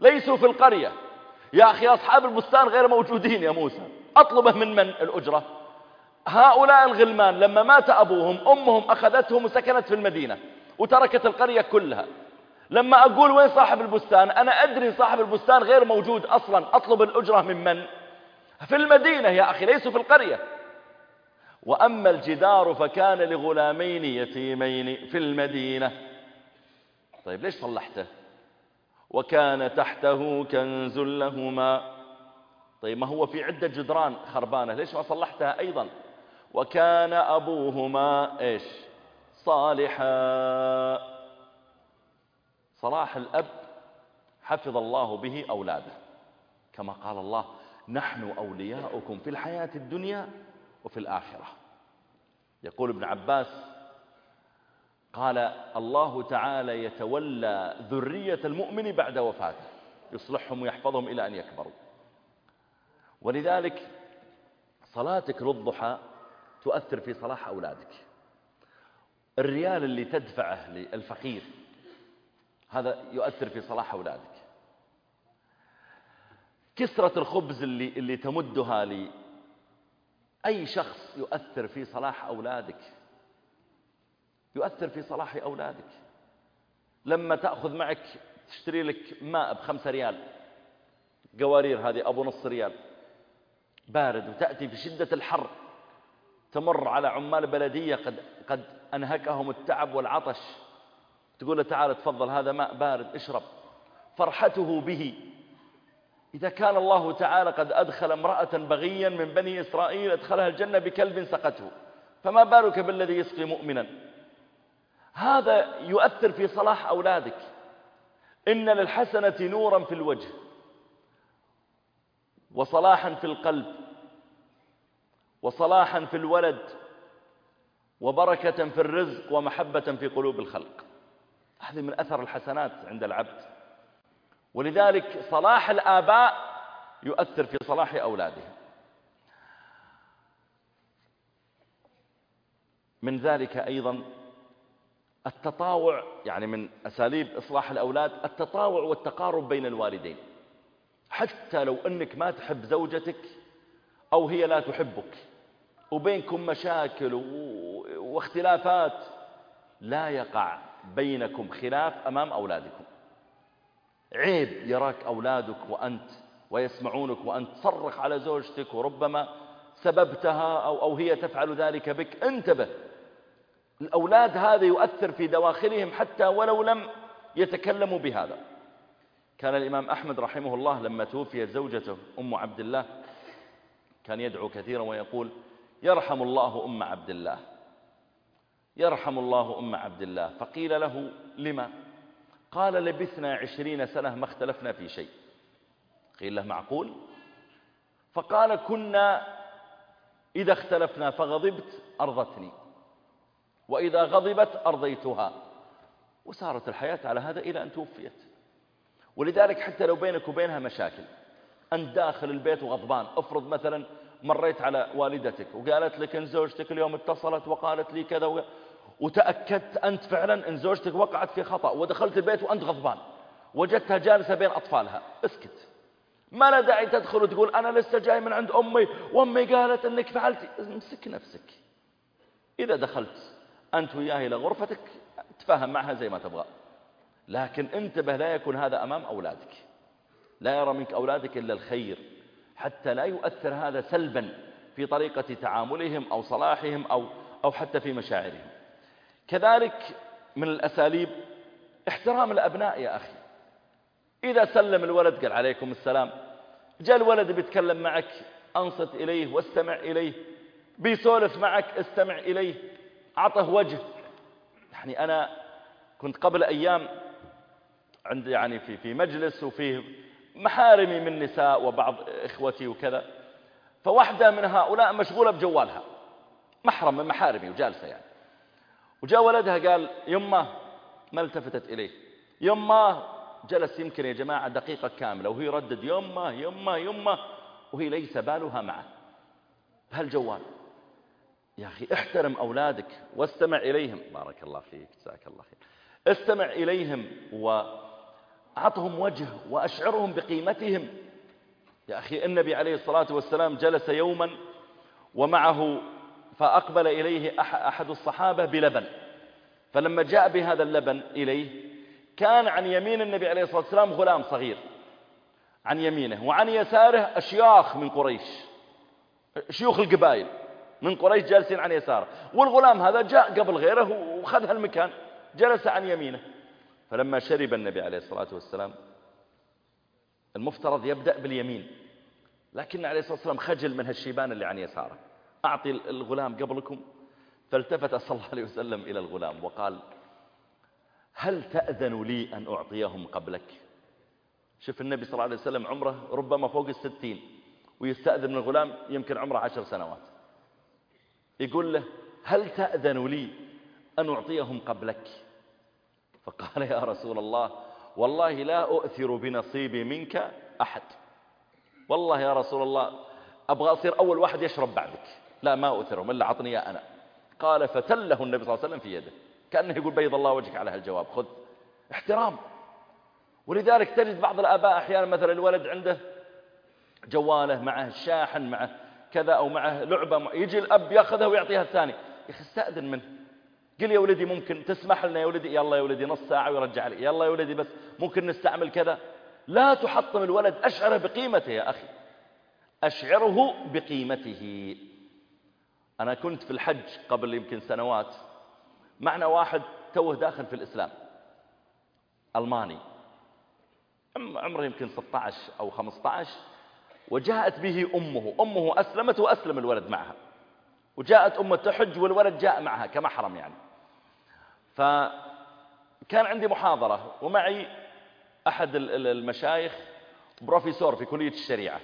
ليسوا في القرية. يا أخي أصحاب البستان غير موجودين يا موسى. أطلبه من من الأجرة؟ هؤلاء الغلمان لما مات أبوهم أمهم أخذتهم وسكنت في المدينة وتركت القرية كلها. لما أقول وين صاحب البستان أنا أدري صاحب البستان غير موجود أصلا. أطلب الأجرة من من؟ في المدينة يا أخي ليسوا في القرية. وأما الجدار فكان لغلامين يتيمين في المدينة. طيب ليش صلحته؟ وكان تحته كنز لهما. طيب ما هو في عدة جدران خربانة ليش ما صلحتها أيضا؟ وكان أبوهما إيش؟ صالحا. صلاح الأب حفظ الله به أولاده. كما قال الله نحن أولياؤكم في الحياة الدنيا وفي الآخرة. يقول ابن عباس قال الله تعالى يتولى ذرية المؤمن بعد وفاته يصلحهم ويحفظهم إلى أن يكبروا. ولذلك صلاتك للضحى تؤثر في صلاح أولادك. الريال اللي تدفعه للفقير هذا يؤثر في صلاح أولادك. كسرة الخبز اللي, اللي تمدها لأي شخص يؤثر في صلاح أولادك يؤثر في صلاح أولادك. لما تأخذ معك تشتري لك ماء بخمسة ريال قوارير هذه أبو نص ريال بارد وتأتي في شدة الحر تمر على عمال بلدية قد, قد أنهكهم التعب والعطش تقول له تعال تفضل هذا ماء بارد اشرب. فرحته به إذا كان الله تعالى قد أدخل امرأة بغيا من بني إسرائيل أدخلها الجنة بكلب سقته. فما بالك بالذي يسقي مؤمنا؟ هذا يؤثر في صلاح أولادك. إن للحسنة نورا في الوجه وصلاحا في القلب وصلاحا في الولد وبركة في الرزق ومحبة في قلوب الخلق. هذه من أثر الحسنات عند العبد. ولذلك صلاح الآباء يؤثر في صلاح أولادهم. من ذلك أيضا التطاوع يعني من أساليب إصلاح الأولاد التطاوع والتقارب بين الوالدين. حتى لو أنك ما تحب زوجتك أو هي لا تحبك وبينكم مشاكل واختلافات لا يقع بينكم خلاف أمام أولادكم. عيب يراك أولادك وأنت ويسمعونك وأنت تصرخ على زوجتك وربما سببتها أو, أو هي تفعل ذلك بك. انتبه الأولاد هذا يؤثر في دواخلهم حتى ولو لم يتكلموا بهذا. كان الإمام أحمد رحمه الله لما توفيت زوجته أم عبد الله كان يدعو كثيرا ويقول يرحم الله أم عبد الله يرحم الله أم عبد الله. فقيل له لما؟ قال لبثنا عشرين سنة ما اختلفنا في شيء. قيل له معقول؟ فقال كنا إذا اختلفنا فغضبت أرضتني وإذا غضبت أرضيتها. وصارت الحياة على هذا إلى أن توفيت. ولذلك حتى لو بينك وبينها مشاكل أنت داخل البيت وغضبان. افرض مثلا مريت على والدتك وقالت لك إن زوجتك اليوم اتصلت وقالت لي كذا وتأكدت أنت فعلا إن زوجتك وقعت في خطأ ودخلت البيت وأنت غضبان وجدتها جالسة بين أطفالها. اسكت. ما لا داعي تدخل وتقول أنا لسه جاي من عند أمي وأمي قالت أنك فعلتي امسك نفسك. إذا دخلت أنت وياه إلى غرفتك تفاهم معها زي ما تبغى. لكن انتبه لا يكون هذا أمام أولادك. لا يرى منك أولادك إلا الخير. حتى لا يؤثر هذا سلبا في طريقة تعاملهم أو صلاحهم أو, أو حتى في مشاعرهم. كذلك من الأساليب احترام الأبناء يا أخي. إذا سلم الولد قال عليكم السلام جاء الولد بيتكلم معك أنصت إليه واستمع إليه بيسولف معك استمع إليه أعطه وجه. يعني أنا كنت قبل أيام عند يعني في في مجلس وفيه محارمي من نساء وبعض إخوتي وكذا فواحدة من هؤلاء مشغولة بجوالها محرم من محارمي وجالسة يعني. وجاء ولدها قال يمه ما التفتت إليه؟ يمه جلس يمكن يا جماعة دقيقة كاملة وهي ردد يمه يمه يمه وهي ليس بالها معه. بهالجوال يا أخي احترم أولادك واستمع إليهم. بارك الله فيك جزاك الله خير. استمع إليهم وأعطهم وجه وأشعرهم بقيمتهم. يا أخي النبي عليه الصلاة والسلام جلس يوما ومعه فأقبل إليه أحد الصحابة بلبن. فلما جاء بهذا اللبن إليه كان عن يمين النبي عليه الصلاة والسلام غلام صغير. عن يمينه. وعن يساره أشياخ من قريش. شيوخ القبائل من قريش جالسين عن يساره. والغلام هذا جاء قبل غيره وخذ هالمكان جلس عن يمينه. فلما شرب النبي عليه الصلاة والسلام المفترض يبدأ باليمين. لكن عليه الصلاة والسلام خجل من هالشيبان اللي عن يساره. أعطي الغلام قبلكم؟ فالتفت صلى الله عليه وسلم إلى الغلام وقال هل تأذن لي أن أعطيهم قبلك؟ شوف النبي صلى الله عليه وسلم عمره ربما فوق الستين ويستأذن من الغلام يمكن عمره عشر سنوات. يقول له هل تأذن لي أن أعطيهم قبلك؟ فقال يا رسول الله والله لا أؤثر بنصيبي منك أحد. والله يا رسول الله أبغى أصير أول واحد يشرب بعدك. لا ما أؤثرهم إلا عطني أنا. قال فتله النبي صلى الله عليه وسلم في يده. كأنه يقول بيض الله وجهك على هالجواب. خذ. احترام. ولذلك تجد بعض الآباء أحيانا مثلا الولد عنده جواله معه الشاحن معه كذا أو معه لعبة يجي الأب يأخذها ويعطيها الثاني. يا أخي استأذن منه. قل يا ولدي ممكن تسمح لنا يا ولدي؟ يلا يا ولدي نص ساعة ويرجع لي. يلا يا ولدي بس ممكن نستعمل كذا. لا تحطم الولد أشعره بقيمته يا أخي. أشعره بقيمته. أنا كنت في الحج قبل يمكن سنوات. معنا واحد توه داخل في الإسلام. ألماني. عمره يمكن 16 أو 15 وجاءت به أمه. أمه أسلمت وأسلم الولد معها. وجاءت أمه تحج والولد جاء معها كمحرم يعني. فكان عندي محاضرة ومعي أحد المشايخ بروفيسور في كلية الشريعة.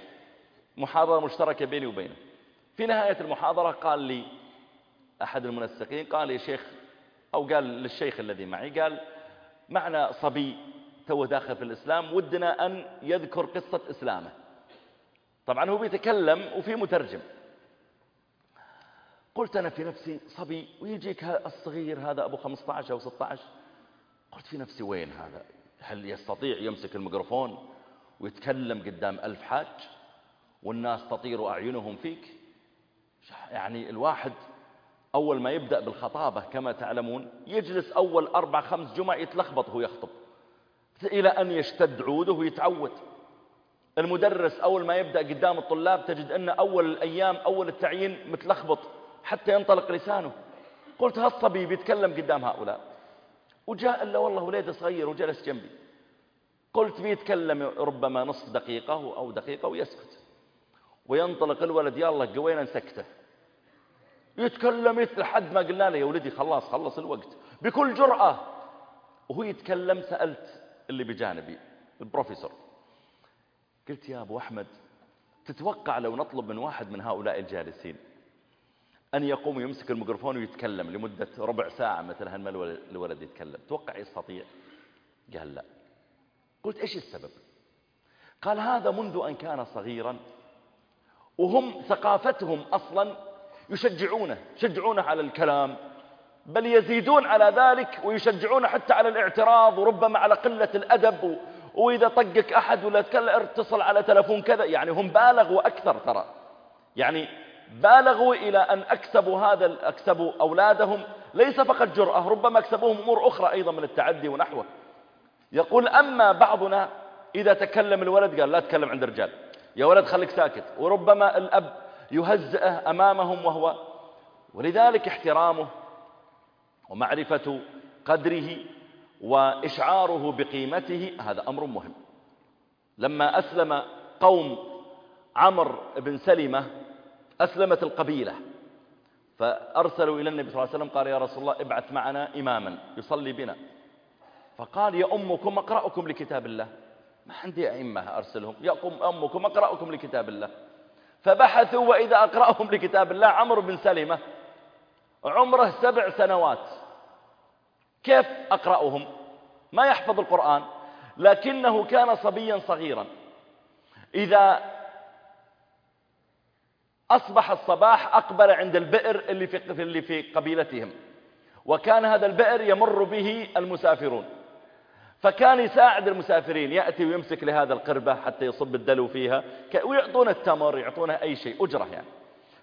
محاضرة مشتركة بيني وبينه. في نهاية المحاضرة قال لي أحد المنسقين قال لي شيخ أو قال للشيخ الذي معي قال معنا صبي تو داخل في الإسلام ودنا أن يذكر قصة إسلامه. طبعا هو بيتكلم وفي مترجم. قلت أنا في نفسي صبي ويجيك الصغير هذا أبو 15 أو 16 قلت في نفسي وين هذا؟ هل يستطيع يمسك الميكروفون ويتكلم قدام ألف حاج والناس تطير أعينهم فيك؟ يعني الواحد أول ما يبدأ بالخطابة كما تعلمون يجلس أول أربع خمس جمع يتلخبط وهو يخطب. إلى أن يشتد عوده ويتعود. المدرس أول ما يبدأ قدام الطلاب تجد أن أول الأيام أول التعيين متلخبط حتى ينطلق لسانه. قلت هالصبي بيتكلم قدام هؤلاء. وجاء إلا والله وليد صغير وجلس جنبي. قلت بيتكلم ربما نصف دقيقة أو دقيقة ويسكت. وينطلق الولد الله قوينا نسكته. يتكلم مثل حد ما قلنا له يا ولدي خلاص خلص الوقت. بكل جرأة وهو يتكلم سألت اللي بجانبي البروفيسور. قلت يا أبو أحمد تتوقع لو نطلب من واحد من هؤلاء الجالسين أن يقوم ويمسك الميكروفون ويتكلم لمدة ربع ساعة مثل هالما الولد يتكلم؟ توقع يستطيع؟ قال لا. قلت إيش السبب؟ قال هذا منذ أن كان صغيرا وهم ثقافتهم أصلا يشجعونه يشجعونه على الكلام بل يزيدون على ذلك ويشجعون حتى على الاعتراض وربما على قلة الأدب. وإذا طقك أحد ولا اتصل على تلفون كذا يعني هم بالغوا أكثر ترى. يعني بالغوا إلى أن أكسبوا هذا أكسبوا أولادهم. ليس فقط جرأة ربما أكسبوهم أمور أخرى أيضا من التعدي ونحوه. يقول أما بعضنا إذا تكلم الولد قال لا تكلم عند الرجال. يا ولد خليك ساكت. وربما الأب يهزئه أمامهم وهو ولذلك احترامه ومعرفة قدره وإشعاره بقيمته هذا أمر مهم. لما أسلم قوم عمر بن سلمة أسلمت القبيلة فأرسلوا إلى النبي صلى الله عليه وسلم قال يا رسول الله ابعث معنا إماما يصلي بنا. فقال يا أمكم أقرأكم لكتاب الله. ما عندي أئمة أرسلهم يقوم أمكم أقرأكم لكتاب الله. فبحثوا وإذا أقرأهم لكتاب الله عمرو بن سلمة عمره سبع سنوات. كيف أقرأهم؟ ما يحفظ القرآن لكنه كان صبيا صغيرا. إذا أصبح الصباح أقبل عند البئر اللي في, اللي في قبيلتهم وكان هذا البئر يمر به المسافرون. فكان يساعد المسافرين يأتي ويمسك لهذا القربة حتى يصب الدلو فيها ويعطون التمر يعطونه أي شيء أجرة يعني.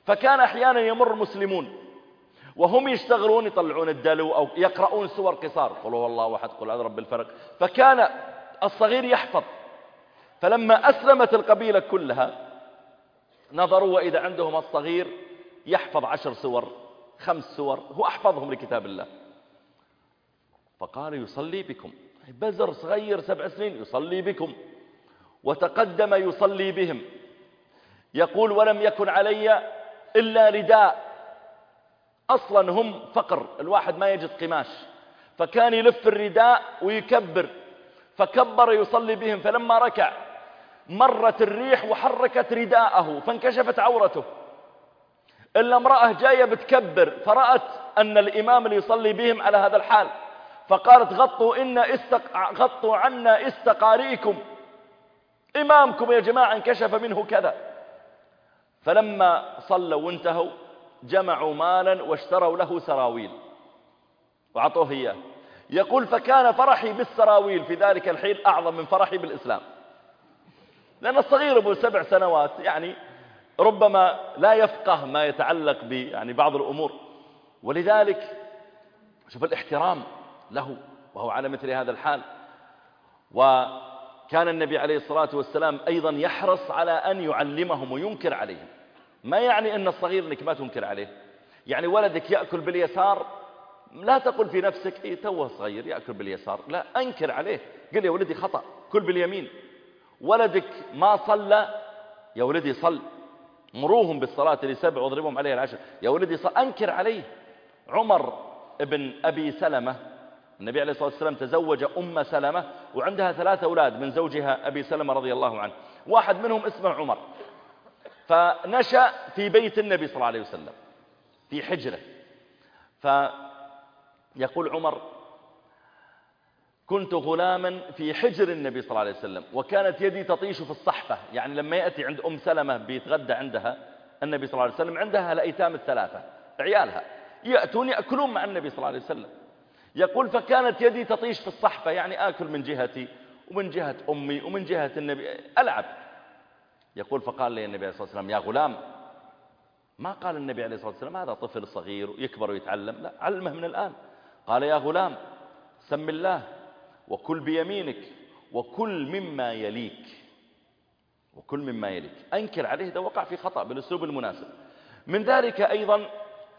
فكان أحيانا يمر مسلمون وهم يشتغلون يطلعون الدلو أو يقرؤون سور قصار. قل هو الله واحد قل أضرب بالفرق فكان الصغير يحفظ. فلما أسلمت القبيلة كلها نظروا وإذا عندهم الصغير يحفظ عشر سور خمس سور هو أحفظهم لكتاب الله. فقال يصلي بكم. بزر صغير سبع سنين يصلي بكم وتقدم يصلي بهم. يقول ولم يكن علي إلا رداء. أصلا هم فقر الواحد ما يجد قماش. فكان يلف الرداء ويكبر. فكبر يصلي بهم فلما ركع مرت الريح وحركت رداءه فانكشفت عورته. إلا امرأة جاية بتكبر فرأت أن الإمام اللي يصلي بهم على هذا الحال. فقالت غطوا, إن استق... غطوا عنا استقاريكم إمامكم يا جماعة انكشف منه كذا. فلما صلوا وانتهوا جمعوا مالا واشتروا له سراويل. وعطوه إياه. يقول فكان فرحي بالسراويل في ذلك الحين أعظم من فرحي بالإسلام. لأن الصغير أبو سبع سنوات يعني ربما لا يفقه ما يتعلق ب يعني بعض الأمور. ولذلك شوف الاحترام. له وهو على مثل هذا الحال. وكان النبي عليه الصلاة والسلام أيضا يحرص على أن يعلمهم وينكر عليهم. ما يعني أن الصغير أنك ما تنكر عليه؟ يعني ولدك يأكل باليسار لا تقل في نفسك إيه توه صغير يأكل باليسار. لا أنكر عليه. قل يا ولدي خطأ كل باليمين. ولدك ما صلى يا ولدي صل. مروهم بالصلاة لسبع واضربهم عليه العشر. يا ولدي صل. أنكر عليه. عمر ابن أبي سلمة النبي عليه الصلاة والسلام تزوج أم سلمة وعندها ثلاثة أولاد من زوجها أبي سلمة رضي الله عنه. واحد منهم اسمه عمر. فنشأ في بيت النبي صلى الله عليه وسلم في حجرة. فيقول عمر كنت غلاما في حجر النبي صلى الله عليه وسلم وكانت يدي تطيش في الصحفة. يعني لما يأتي عند أم سلمة بيتغدى عندها النبي صلى الله عليه وسلم عندها الأيتام الثلاثة عيالها يأتون يأكلون مع النبي صلى الله عليه وسلم. يقول فكانت يدي تطيش في الصحفة يعني آكل من جهتي ومن جهة أمي ومن جهة النبي ألعب. يقول فقال لي النبي عليه الصلاة والسلام يا غلام ما قال النبي عليه الصلاة والسلام هذا طفل صغير يكبر ويتعلم لا علمه من الآن. قال يا غلام سم الله وكل بيمينك وكل مما يليك وكل مما يليك. أنكر عليه إذا وقع في خطأ بالأسلوب المناسب. من ذلك أيضا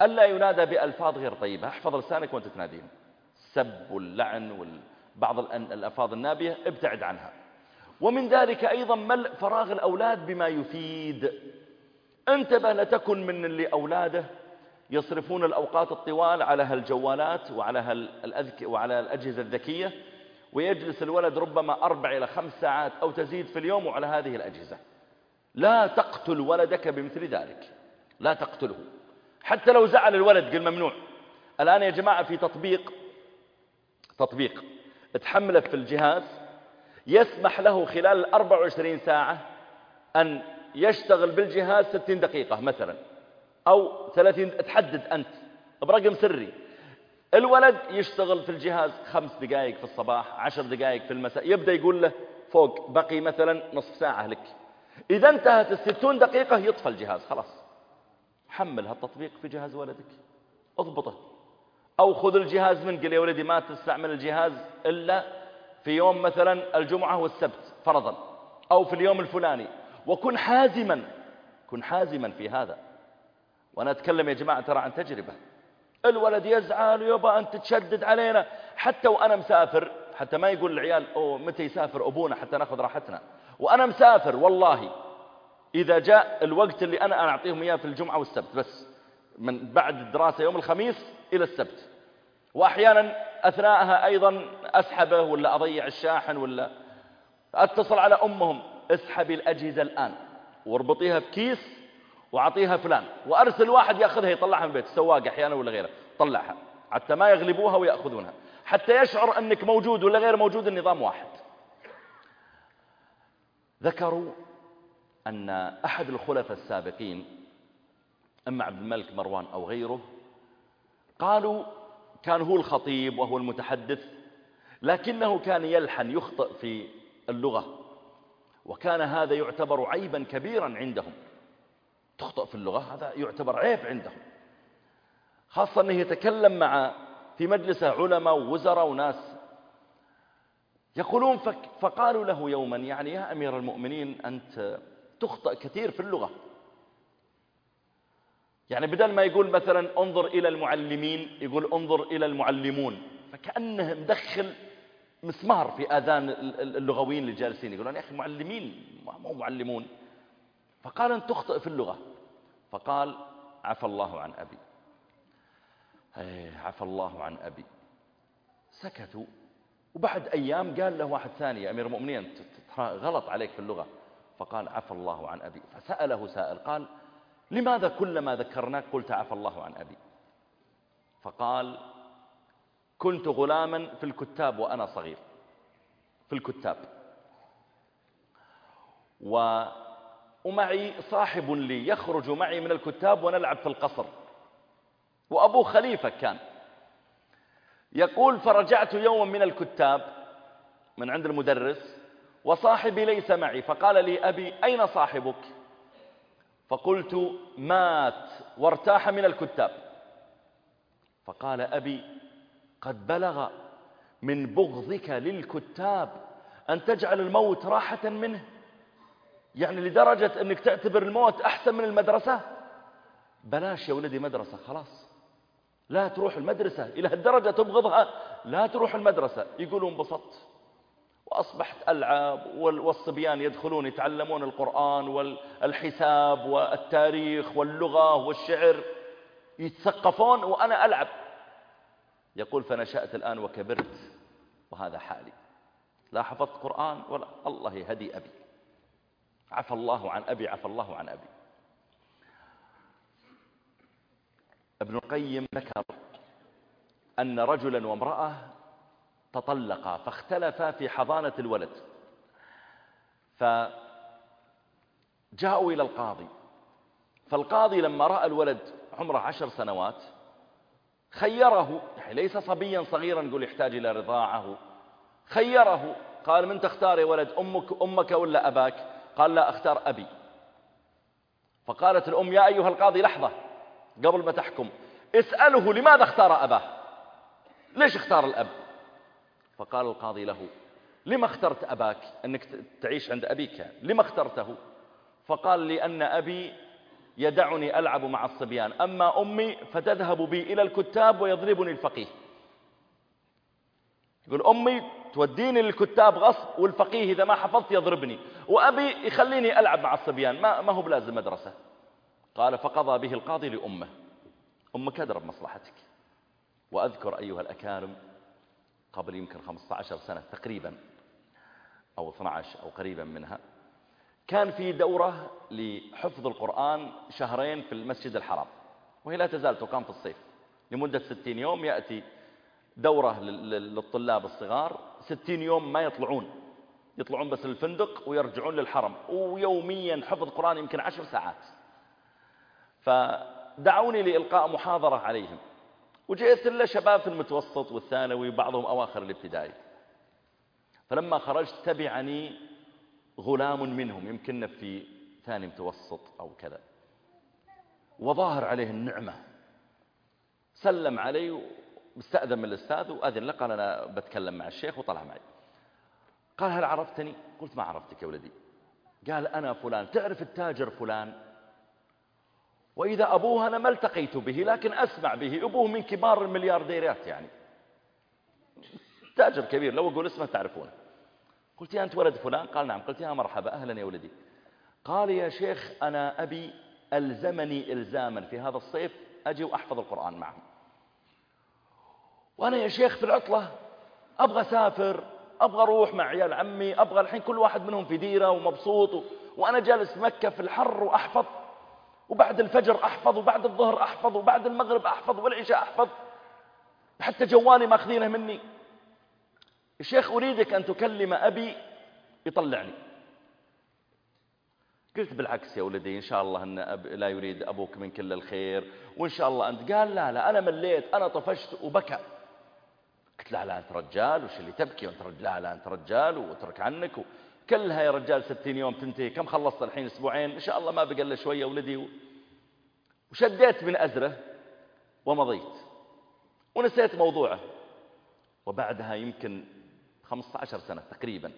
ألا ينادى بألفاظ غير طيبة. أحفظ لسانك وأنت تناديهم. السب واللعن وبعض الألفاظ النابية ابتعد عنها. ومن ذلك أيضا ملء فراغ الأولاد بما يفيد. انتبه لتكن من اللي أولاده يصرفون الأوقات الطوال على هالجوالات وعلى, هالأذك وعلى الأجهزة الذكية ويجلس الولد ربما أربع إلى خمس ساعات أو تزيد في اليوم وعلى هذه الأجهزة. لا تقتل ولدك بمثل ذلك. لا تقتله. حتى لو زعل الولد قل ممنوع. الآن يا جماعة في تطبيق تطبيق. تحمله في الجهاز. يسمح له خلال 24 ساعة أن يشتغل بالجهاز 60 دقيقة مثلا. أو 30 تحدد أنت برقم سري. الولد يشتغل في الجهاز خمس دقائق في الصباح عشر دقائق في المساء. يبدأ يقول له فوق بقي مثلا نصف ساعة لك. إذا انتهت الستون دقيقة يطفى الجهاز خلاص. حمل هالتطبيق في جهاز ولدك. اضبطه. أو خذ الجهاز من قل يا ولدي ما تستعمل الجهاز إلا في يوم مثلا الجمعة والسبت فرضا أو في اليوم الفلاني. وكن حازما كن حازما في هذا. وأنا أتكلم يا جماعة ترى عن تجربة. الولد يزعل يبا أنت تشدد علينا. حتى وأنا مسافر حتى ما يقول العيال أوه متى يسافر أبونا حتى ناخذ راحتنا. وأنا مسافر والله إذا جاء الوقت اللي أنا أعطيهم إياه في الجمعة والسبت بس. من بعد الدراسة يوم الخميس إلى السبت. وأحيانا أثناءها أيضا أسحبه ولا أضيع الشاحن ولا أتصل على أمهم اسحبي الأجهزة الآن. واربطيها في كيس وأعطيها فلان. وأرسل واحد يأخذها يطلعها من البيت. السواق أحيانا ولا غيره. طلعها. حتى ما يغلبوها ويأخذونها. حتى يشعر أنك موجود ولا غير موجود النظام واحد. ذكروا أن أحد الخلفاء السابقين أما عبد الملك مروان أو غيره قالوا كان هو الخطيب وهو المتحدث لكنه كان يلحن يخطئ في اللغة وكان هذا يعتبر عيبا كبيرا عندهم. تخطئ في اللغة هذا يعتبر عيب عندهم. خاصة أنه يتكلم مع في مجلسه علماء ووزراء وناس يقولون فقالوا له يوما يعني يا أمير المؤمنين أنت تخطئ كثير في اللغة. يعني بدل ما يقول مثلا انظر إلى المعلمين يقول انظر إلى المعلمون. فكأنه مدخل مسمار في آذان اللغويين اللي جالسين يقولون يا أخي معلمين مو معلمون. فقال أن تخطئ في اللغة. فقال عفى الله عن أبي. إيه عفى الله عن أبي. سكتوا. وبعد أيام قال له واحد ثاني يا أمير المؤمنين غلط عليك في اللغة. فقال عفى الله عن أبي. فسأله سائل قال لماذا كلما ذكرناك قلت عفى الله عن أبي؟ فقال كنت غلاما في الكتاب وأنا صغير في الكتاب. ومعي صاحب لي يخرج معي من الكتاب ونلعب في القصر. وأبوه خليفة كان. يقول فرجعت يوما من الكتاب من عند المدرس وصاحبي ليس معي فقال لي أبي أين صاحبك؟ فقلت مات وارتاح من الكتاب. فقال أبي قد بلغ من بغضك للكتاب أن تجعل الموت راحة منه. يعني لدرجة أنك تعتبر الموت أحسن من المدرسة. بلاش يا ولدي مدرسة خلاص. لا تروح المدرسة إلى هالدرجة تبغضها. لا تروح المدرسة. يقولون انبسطت وأصبحت ألعب والصبيان يدخلون يتعلمون القرآن والحساب والتاريخ واللغة والشعر يتثقفون وأنا ألعب. يقول فنشأت الآن وكبرت وهذا حالي. لا حفظت قرآن ولا الله يهدي أبي. عفى الله عن أبي عفى الله عن أبي. ابن القيم ذكر أن رجلا وامرأة تطلقا فاختلفا في حضانة الولد. فجاءوا إلى القاضي. فالقاضي لما رأى الولد عمره عشر سنوات خيره يعني ليس صبيا صغيرا نقول يحتاج إلى رضاعه. خيره قال من تختار يا ولد أمك, أمك ولا أباك؟ قال لا أختار أبي. فقالت الأم يا أيها القاضي لحظة قبل ما تحكم اسأله لماذا اختار أباه؟ ليش اختار الأب؟ فقال القاضي له لما اخترت أباك أنك تعيش عند أبيك؟ لما اخترته؟ فقال لي أن أبي يدعني ألعب مع الصبيان أما أمي فتذهب بي إلى الكتاب ويضربني الفقيه. يقول أمي توديني للكتاب غصب والفقيه إذا ما حفظت يضربني وأبي يخليني ألعب مع الصبيان ما, ما هو بلازم مدرسة. قال فقضى به القاضي لأمه أمك أدرى بمصلحتك وأذكر أيها الأكارم قبل يمكن 15 سنة تقريبا أو 12 أو قريبا منها كان في دورة لحفظ القرآن شهرين في المسجد الحرام وهي لا تزال تقام في الصيف. لمدة ستين يوم يأتي دورة للطلاب الصغار ستين يوم ما يطلعون يطلعون بس للفندق ويرجعون للحرم ويوميا حفظ قرآن يمكن عشر ساعات. فدعوني لإلقاء محاضرة عليهم. وجئت إلا شباب في المتوسط والثانوي بعضهم أواخر الابتدائي. فلما خرجت تبعني غلام منهم يمكن في ثاني متوسط أو كذا. وظاهر عليه النعمة. سلم علي واستأذن من الأستاذ وأذن له قال أنا بتكلم مع الشيخ وطلع معي. قال هل عرفتني؟ قلت ما عرفتك يا ولدي. قال أنا فلان. تعرف التاجر فلان؟ وإذا أبوه أنا ما التقيت به لكن أسمع به. أبوه من كبار المليارديرات يعني. تاجر كبير لو أقول اسمه تعرفونه. قلت يا أنت ولد فلان؟ قال نعم. قلت يا مرحبا أهلا يا ولدي. قال يا شيخ أنا أبي ألزمني إلزاما في هذا الصيف أجي وأحفظ القرآن معهم. وأنا يا شيخ في العطلة أبغى أسافر أبغى أروح مع عيال عمي أبغى الحين كل واحد منهم في ديرة ومبسوط و... وأنا جالس مكة في الحر وأحفظ وبعد الفجر أحفظ وبعد الظهر أحفظ وبعد المغرب أحفظ والعشاء أحفظ. حتى جوالي ماخذينه مني. الشيخ أريدك أن تكلم أبي يطلعني. قلت بالعكس يا ولدي إن شاء الله أن أب لا يريد أبوك من كل الخير وإن شاء الله أنت. قال لا لا أنا مليت أنا طفشت وبكى. قلت لا لا أنت رجال وش اللي تبكي؟ وأنت رجال لا لا أنت رجال واترك عنك كلها يا رجال ستين يوم تنتهي. كم خلصت الحين أسبوعين؟ إن شاء الله ما بقى إلا شوية ولدي وشديت من أزره ومضيت. ونسيت موضوعه. وبعدها يمكن 15 سنة تقريبا.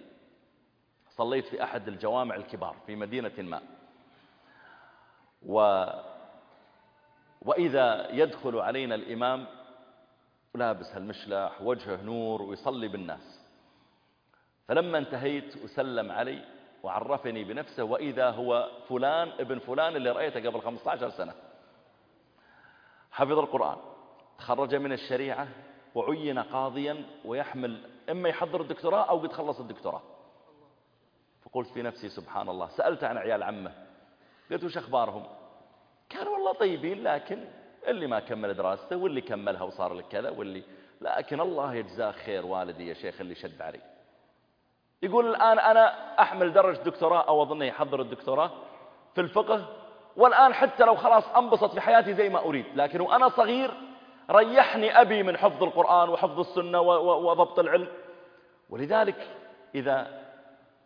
صليت في أحد الجوامع الكبار في مدينة ما. و وإذا يدخل علينا الإمام لابس هالمشلح وجهه نور ويصلي بالناس. فلما انتهيت وسلم علي وعرفني بنفسه وإذا هو فلان ابن فلان اللي رأيته قبل 15 سنة. حفظ القرآن تخرج من الشريعة وعين قاضيا ويحمل إما يحضر الدكتوراه أو قد خلص الدكتوراه. فقلت في نفسي سبحان الله سألت عن عيال عمه. قلت وش أخبارهم؟ كانوا والله طيبين لكن اللي ما كمل دراسته واللي كملها وصار لك كذا واللي لكن الله يجزاه خير والدي يا شيخ اللي شد علي. يقول الآن أنا أحمل درجة دكتوراه أو أظنه يحضر الدكتوراه في الفقه والآن حتى لو خلاص أنبسط في حياتي زي ما أريد لكن وأنا صغير ريحني أبي من حفظ القرآن وحفظ السنة وضبط العلم. ولذلك إذا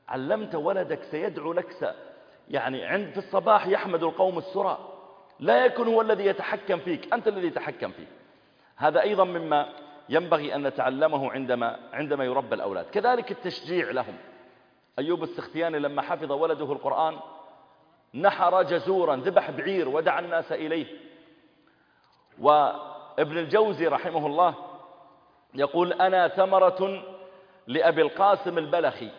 علمت ولدك سيدعو لك يعني عند في الصباح يحمد القوم السرى لا يكون هو الذي يتحكم فيك أنت الذي يتحكم فيه هذا أيضا مما ينبغي أن نتعلمه عندما, عندما يربى الأولاد. كذلك التشجيع لهم. أيوب السختياني لما حفظ ولده القرآن نحر جزورا ذبح بعير ودعا الناس إليه. وابن الجوزي رحمه الله يقول أنا ثمرة لأبي القاسم البلخي.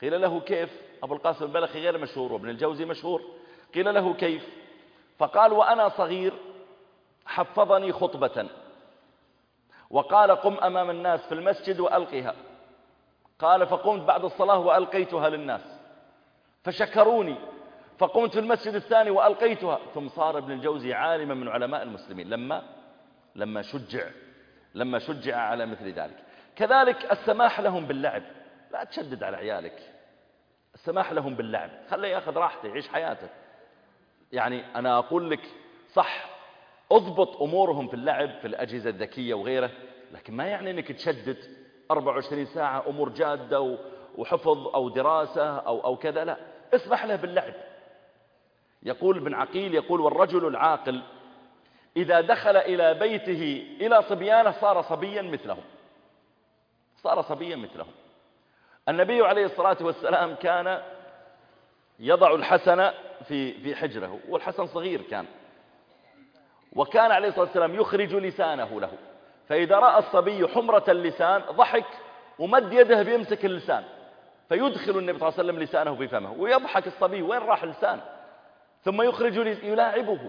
قيل له كيف؟ أبو القاسم البلخي غير مشهور وابن الجوزي مشهور. قيل له كيف؟ فقال وأنا صغير حفظني خطبة. وقال قم أمام الناس في المسجد وألقها قال فقمت بعد الصلاة وألقيتها للناس. فشكروني. فقمت في المسجد الثاني وألقيتها. ثم صار ابن الجوزي عالما من علماء المسلمين. لما؟ لما شجع. لما شجع على مثل ذلك. كذلك السماح لهم باللعب. لا تشدد على عيالك. السماح لهم باللعب. خليه ياخذ راحته يعيش حياته. يعني أنا أقول لك صح. اضبط أمورهم في اللعب في الأجهزة الذكية وغيره لكن ما يعني أنك تشدد 24 ساعة أمور جادة وحفظ أو دراسة أو, أو كذا لا. اسمح له باللعب. يقول ابن عقيل يقول والرجل العاقل إذا دخل إلى بيته إلى صبيانة صار صبيا مثلهم صار صبيا مثلهم النبي عليه الصلاة والسلام كان يضع الحسن في في حجره والحسن صغير كان. وكان عليه الصلاة والسلام يخرج لسانه له. فإذا رأى الصبي حمرة اللسان ضحك ومد يده بيمسك اللسان. فيدخل النبي صلى الله عليه وسلم لسانه في فمه ويضحك الصبي وين راح اللسان؟ ثم يخرج يلاعبه.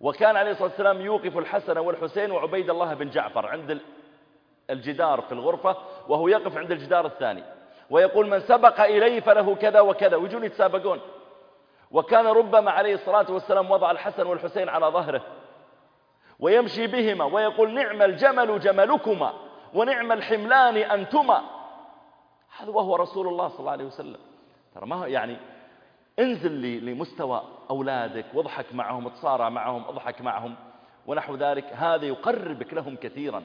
وكان عليه الصلاة والسلام يوقف الحسن والحسين وعبيد الله بن جعفر عند الجدار في الغرفة وهو يقف عند الجدار الثاني. ويقول من سبق إليه فله كذا وكذا. ويجون يتسابقون. وكان ربما عليه الصلاة والسلام وضع الحسن والحسين على ظهره. ويمشي بهما ويقول نعم الجمل جملكما ونعم الحملان أنتما. هذا وهو رسول الله صلى الله عليه وسلم. ترى ما يعني انزل لمستوى أولادك واضحك معهم اتصارع معهم اضحك معهم ونحو ذلك. هذا يقربك لهم كثيرا.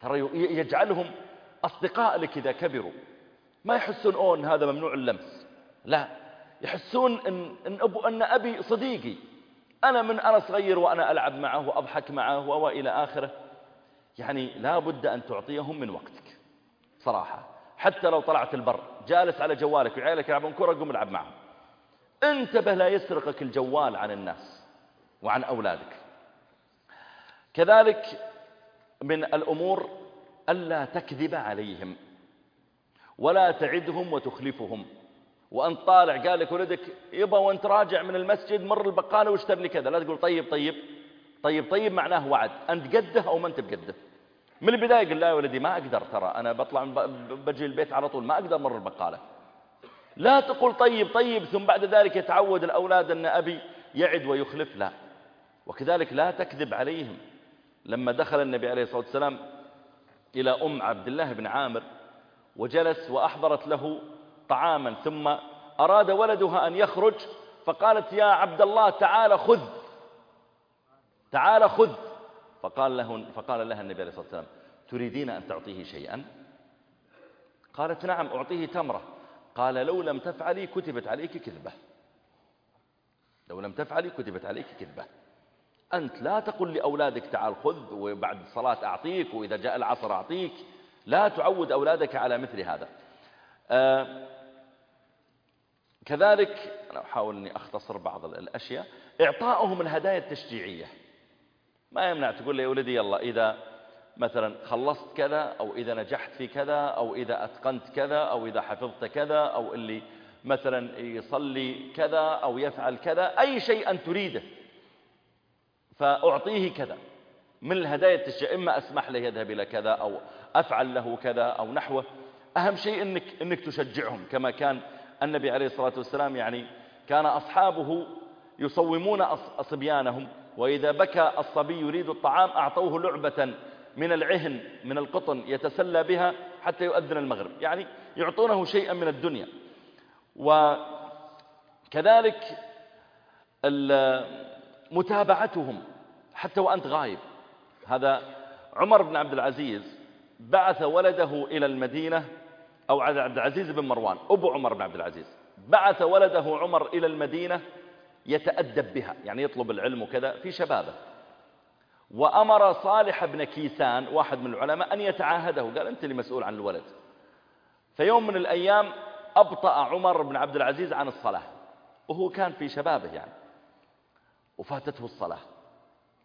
ترى يجعلهم أصدقاء لك إذا كبروا. ما يحسون أون هذا ممنوع اللمس. لا. يحسون إن, إن, أبو أن أبي صديقي. أنا من أنا صغير وأنا ألعب معه وأضحك معه وإلى آخره. يعني لا بد أن تعطيهم من وقتك. صراحة. حتى لو طلعت البر جالس على جوالك وعيالك يلعبون كرة قم العب معهم. انتبه لا يسرقك الجوال عن الناس وعن أولادك. كذلك من الأمور ألا تكذب عليهم ولا تعدهم وتخلفهم. وأنت طالع قال لك ولدك يبا وأنت راجع من المسجد مر البقالة واشتري لي كذا. لا تقول طيب طيب طيب طيب معناه وعد. أنت قده أو ما أنت بقده. من البداية قل لا يا ولدي ما أقدر ترى. أنا بطلع بجي البيت على طول ما أقدر مر البقالة. لا تقول طيب طيب ثم بعد ذلك يتعود الأولاد أن أبي يعد ويخلف. لا. وكذلك لا تكذب عليهم. لما دخل النبي عليه الصلاة والسلام إلى أم عبد الله بن عامر وجلس وأحضرت له طعاما ثم أراد ولدها أن يخرج فقالت يا عبد الله تعال خذ تعال خذ. فقال, له فقال لها النبي عليه الصلاة والسلام تريدين أن تعطيه شيئا؟ قالت نعم أعطيه تمرة. قال لو لم تفعلي كتبت عليك كذبة. لو لم تفعلي كتبت عليك كذبة. أنت لا تقل لأولادك تعال خذ وبعد الصلاة أعطيك وإذا جاء العصر أعطيك. لا تعود أولادك على مثل هذا. كذلك أنا أحاول أني أختصر بعض الأشياء. إعطاؤهم الهدايا التشجيعية. ما يمنع تقول لي يا ولدي يلا إذا مثلا خلصت كذا أو إذا نجحت في كذا أو إذا أتقنت كذا أو إذا حفظت كذا أو اللي مثلا يصلي كذا أو يفعل كذا أي شيء أن تريده. فأعطيه كذا من الهدايا التشجيع إما أسمح له يذهب إلى كذا أو أفعل له كذا أو نحوه. أهم شيء أنك, إنك تشجعهم كما كان النبي عليه الصلاة والسلام يعني كان أصحابه يصومون أصبيانهم وإذا بكى الصبي يريد الطعام أعطوه لعبة من العهن من القطن يتسلى بها حتى يؤذن المغرب. يعني يعطونه شيئا من الدنيا. وكذلك متابعتهم حتى وأنت غايب. هذا عمر بن عبد العزيز بعث ولده إلى المدينة أو عبد العزيز بن مروان أبو عمر بن عبد العزيز. بعث ولده عمر إلى المدينة يتأدب بها يعني يطلب العلم وكذا في شبابه. وأمر صالح بن كيسان واحد من العلماء أن يتعاهده. قال أنت اللي مسؤول عن الولد. فيوم من الأيام أبطأ عمر بن عبد العزيز عن الصلاة. وهو كان في شبابه يعني. وفاتته الصلاة.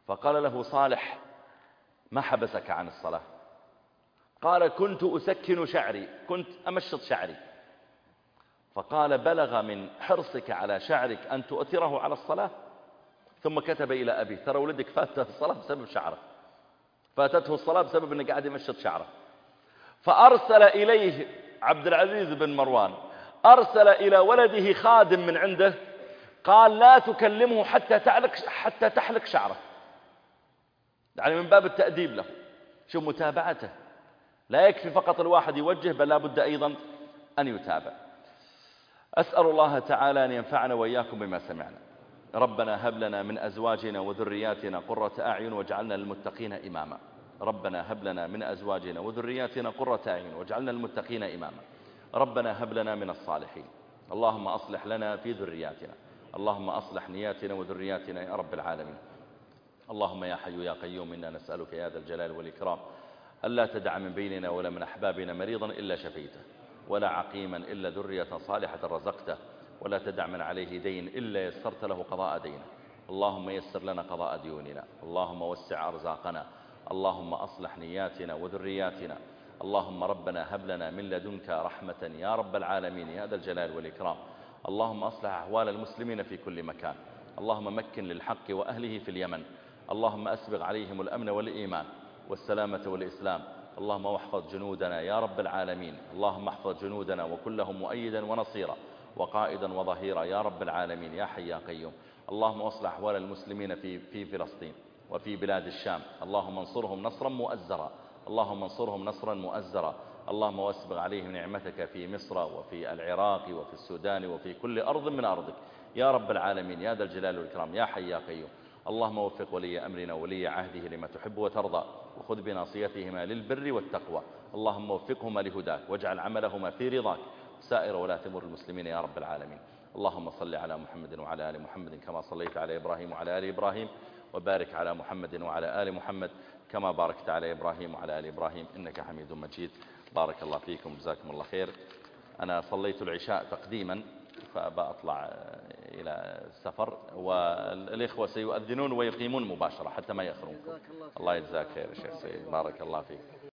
فقال له صالح ما حبسك عن الصلاة؟ قال كنت أسكن شعري كنت أمشط شعري. فقال بلغ من حرصك على شعرك أن تؤثره على الصلاة؟ ثم كتب إلى أبيه ترى ولدك فاتته الصلاة بسبب شعره. فاتته الصلاة بسبب أنه قاعد يمشط شعره. فأرسل إليه عبد العزيز بن مروان أرسل إلى ولده خادم من عنده قال لا تكلمه حتى تعلق حتى تحلق شعره. يعني من باب التأديب له. شوف متابعته. لا يكفي فقط الواحد يوجه بل لا بد أيضا أن يتابع. أسأل الله تعالى أن ينفعنا وإياكم بما سمعنا. ربنا هب لنا من أزواجنا وذرياتنا قرة أعين واجعلنا للمتقين إماما. ربنا هب لنا من أزواجنا وذرياتنا قرة أعين واجعلنا للمتقين إماما. ربنا هب لنا من الصالحين. اللهم أصلح لنا في ذرياتنا. اللهم أصلح نياتنا وذرياتنا يا رب العالمين. اللهم يا حي يا قيوم إنا نسألك يا ذا الجلال والإكرام. ألا تدع من بيننا ولا من أحبابنا مريضا إلا شفيته ولا عقيما إلا ذرية صالحة رزقته ولا تدع من عليه دين إلا يسرت له قضاء دينه. اللهم يسر لنا قضاء ديوننا اللهم وسع أرزاقنا اللهم أصلح نياتنا وذرياتنا اللهم ربنا هب لنا من لدنك رحمة يا رب العالمين يا ذا الجلال والإكرام. اللهم أصلح أحوال المسلمين في كل مكان. اللهم مكن للحق وأهله في اليمن. اللهم أسبغ عليهم الأمن والإيمان. والسلامة والإسلام. اللهم واحفظ جنودنا يا رب العالمين. اللهم احفظ جنودنا وكلهم مؤيدا ونصيرا وقائدا وظهيرا يا رب العالمين يا حي يا قيوم. اللهم اصلح أحوال المسلمين في, في فلسطين وفي بلاد الشام. اللهم انصرهم نصرا مؤزرا. اللهم انصرهم نصرا مؤزرا. اللهم واسبغ عليهم نعمتك في مصر وفي العراق وفي السودان وفي كل أرض من أرضك. يا رب العالمين يا ذا الجلال والإكرام يا حي يا قيوم. اللهم وفق ولي أمرنا ولي عهده لما تحب وترضى وخذ بناصيتهما للبر والتقوى. اللهم وفقهما لهداك واجعل عملهما في رضاك. سائر ولاة أمور المسلمين يا رب العالمين. اللهم صل على محمد وعلى آل محمد كما صليت على إبراهيم وعلى آل إبراهيم وبارك على محمد وعلى آل محمد كما باركت على إبراهيم وعلى آل إبراهيم. إنك حميد مجيد. بارك الله فيكم جزاكم الله خير. أنا صليت العشاء تقديما. فبأطلع إلى السفر والإخوة سيؤذنون ويقيمون مباشرة حتى ما يأخرون الله يجزاك خير شيخ سيد. بارك الله فيك.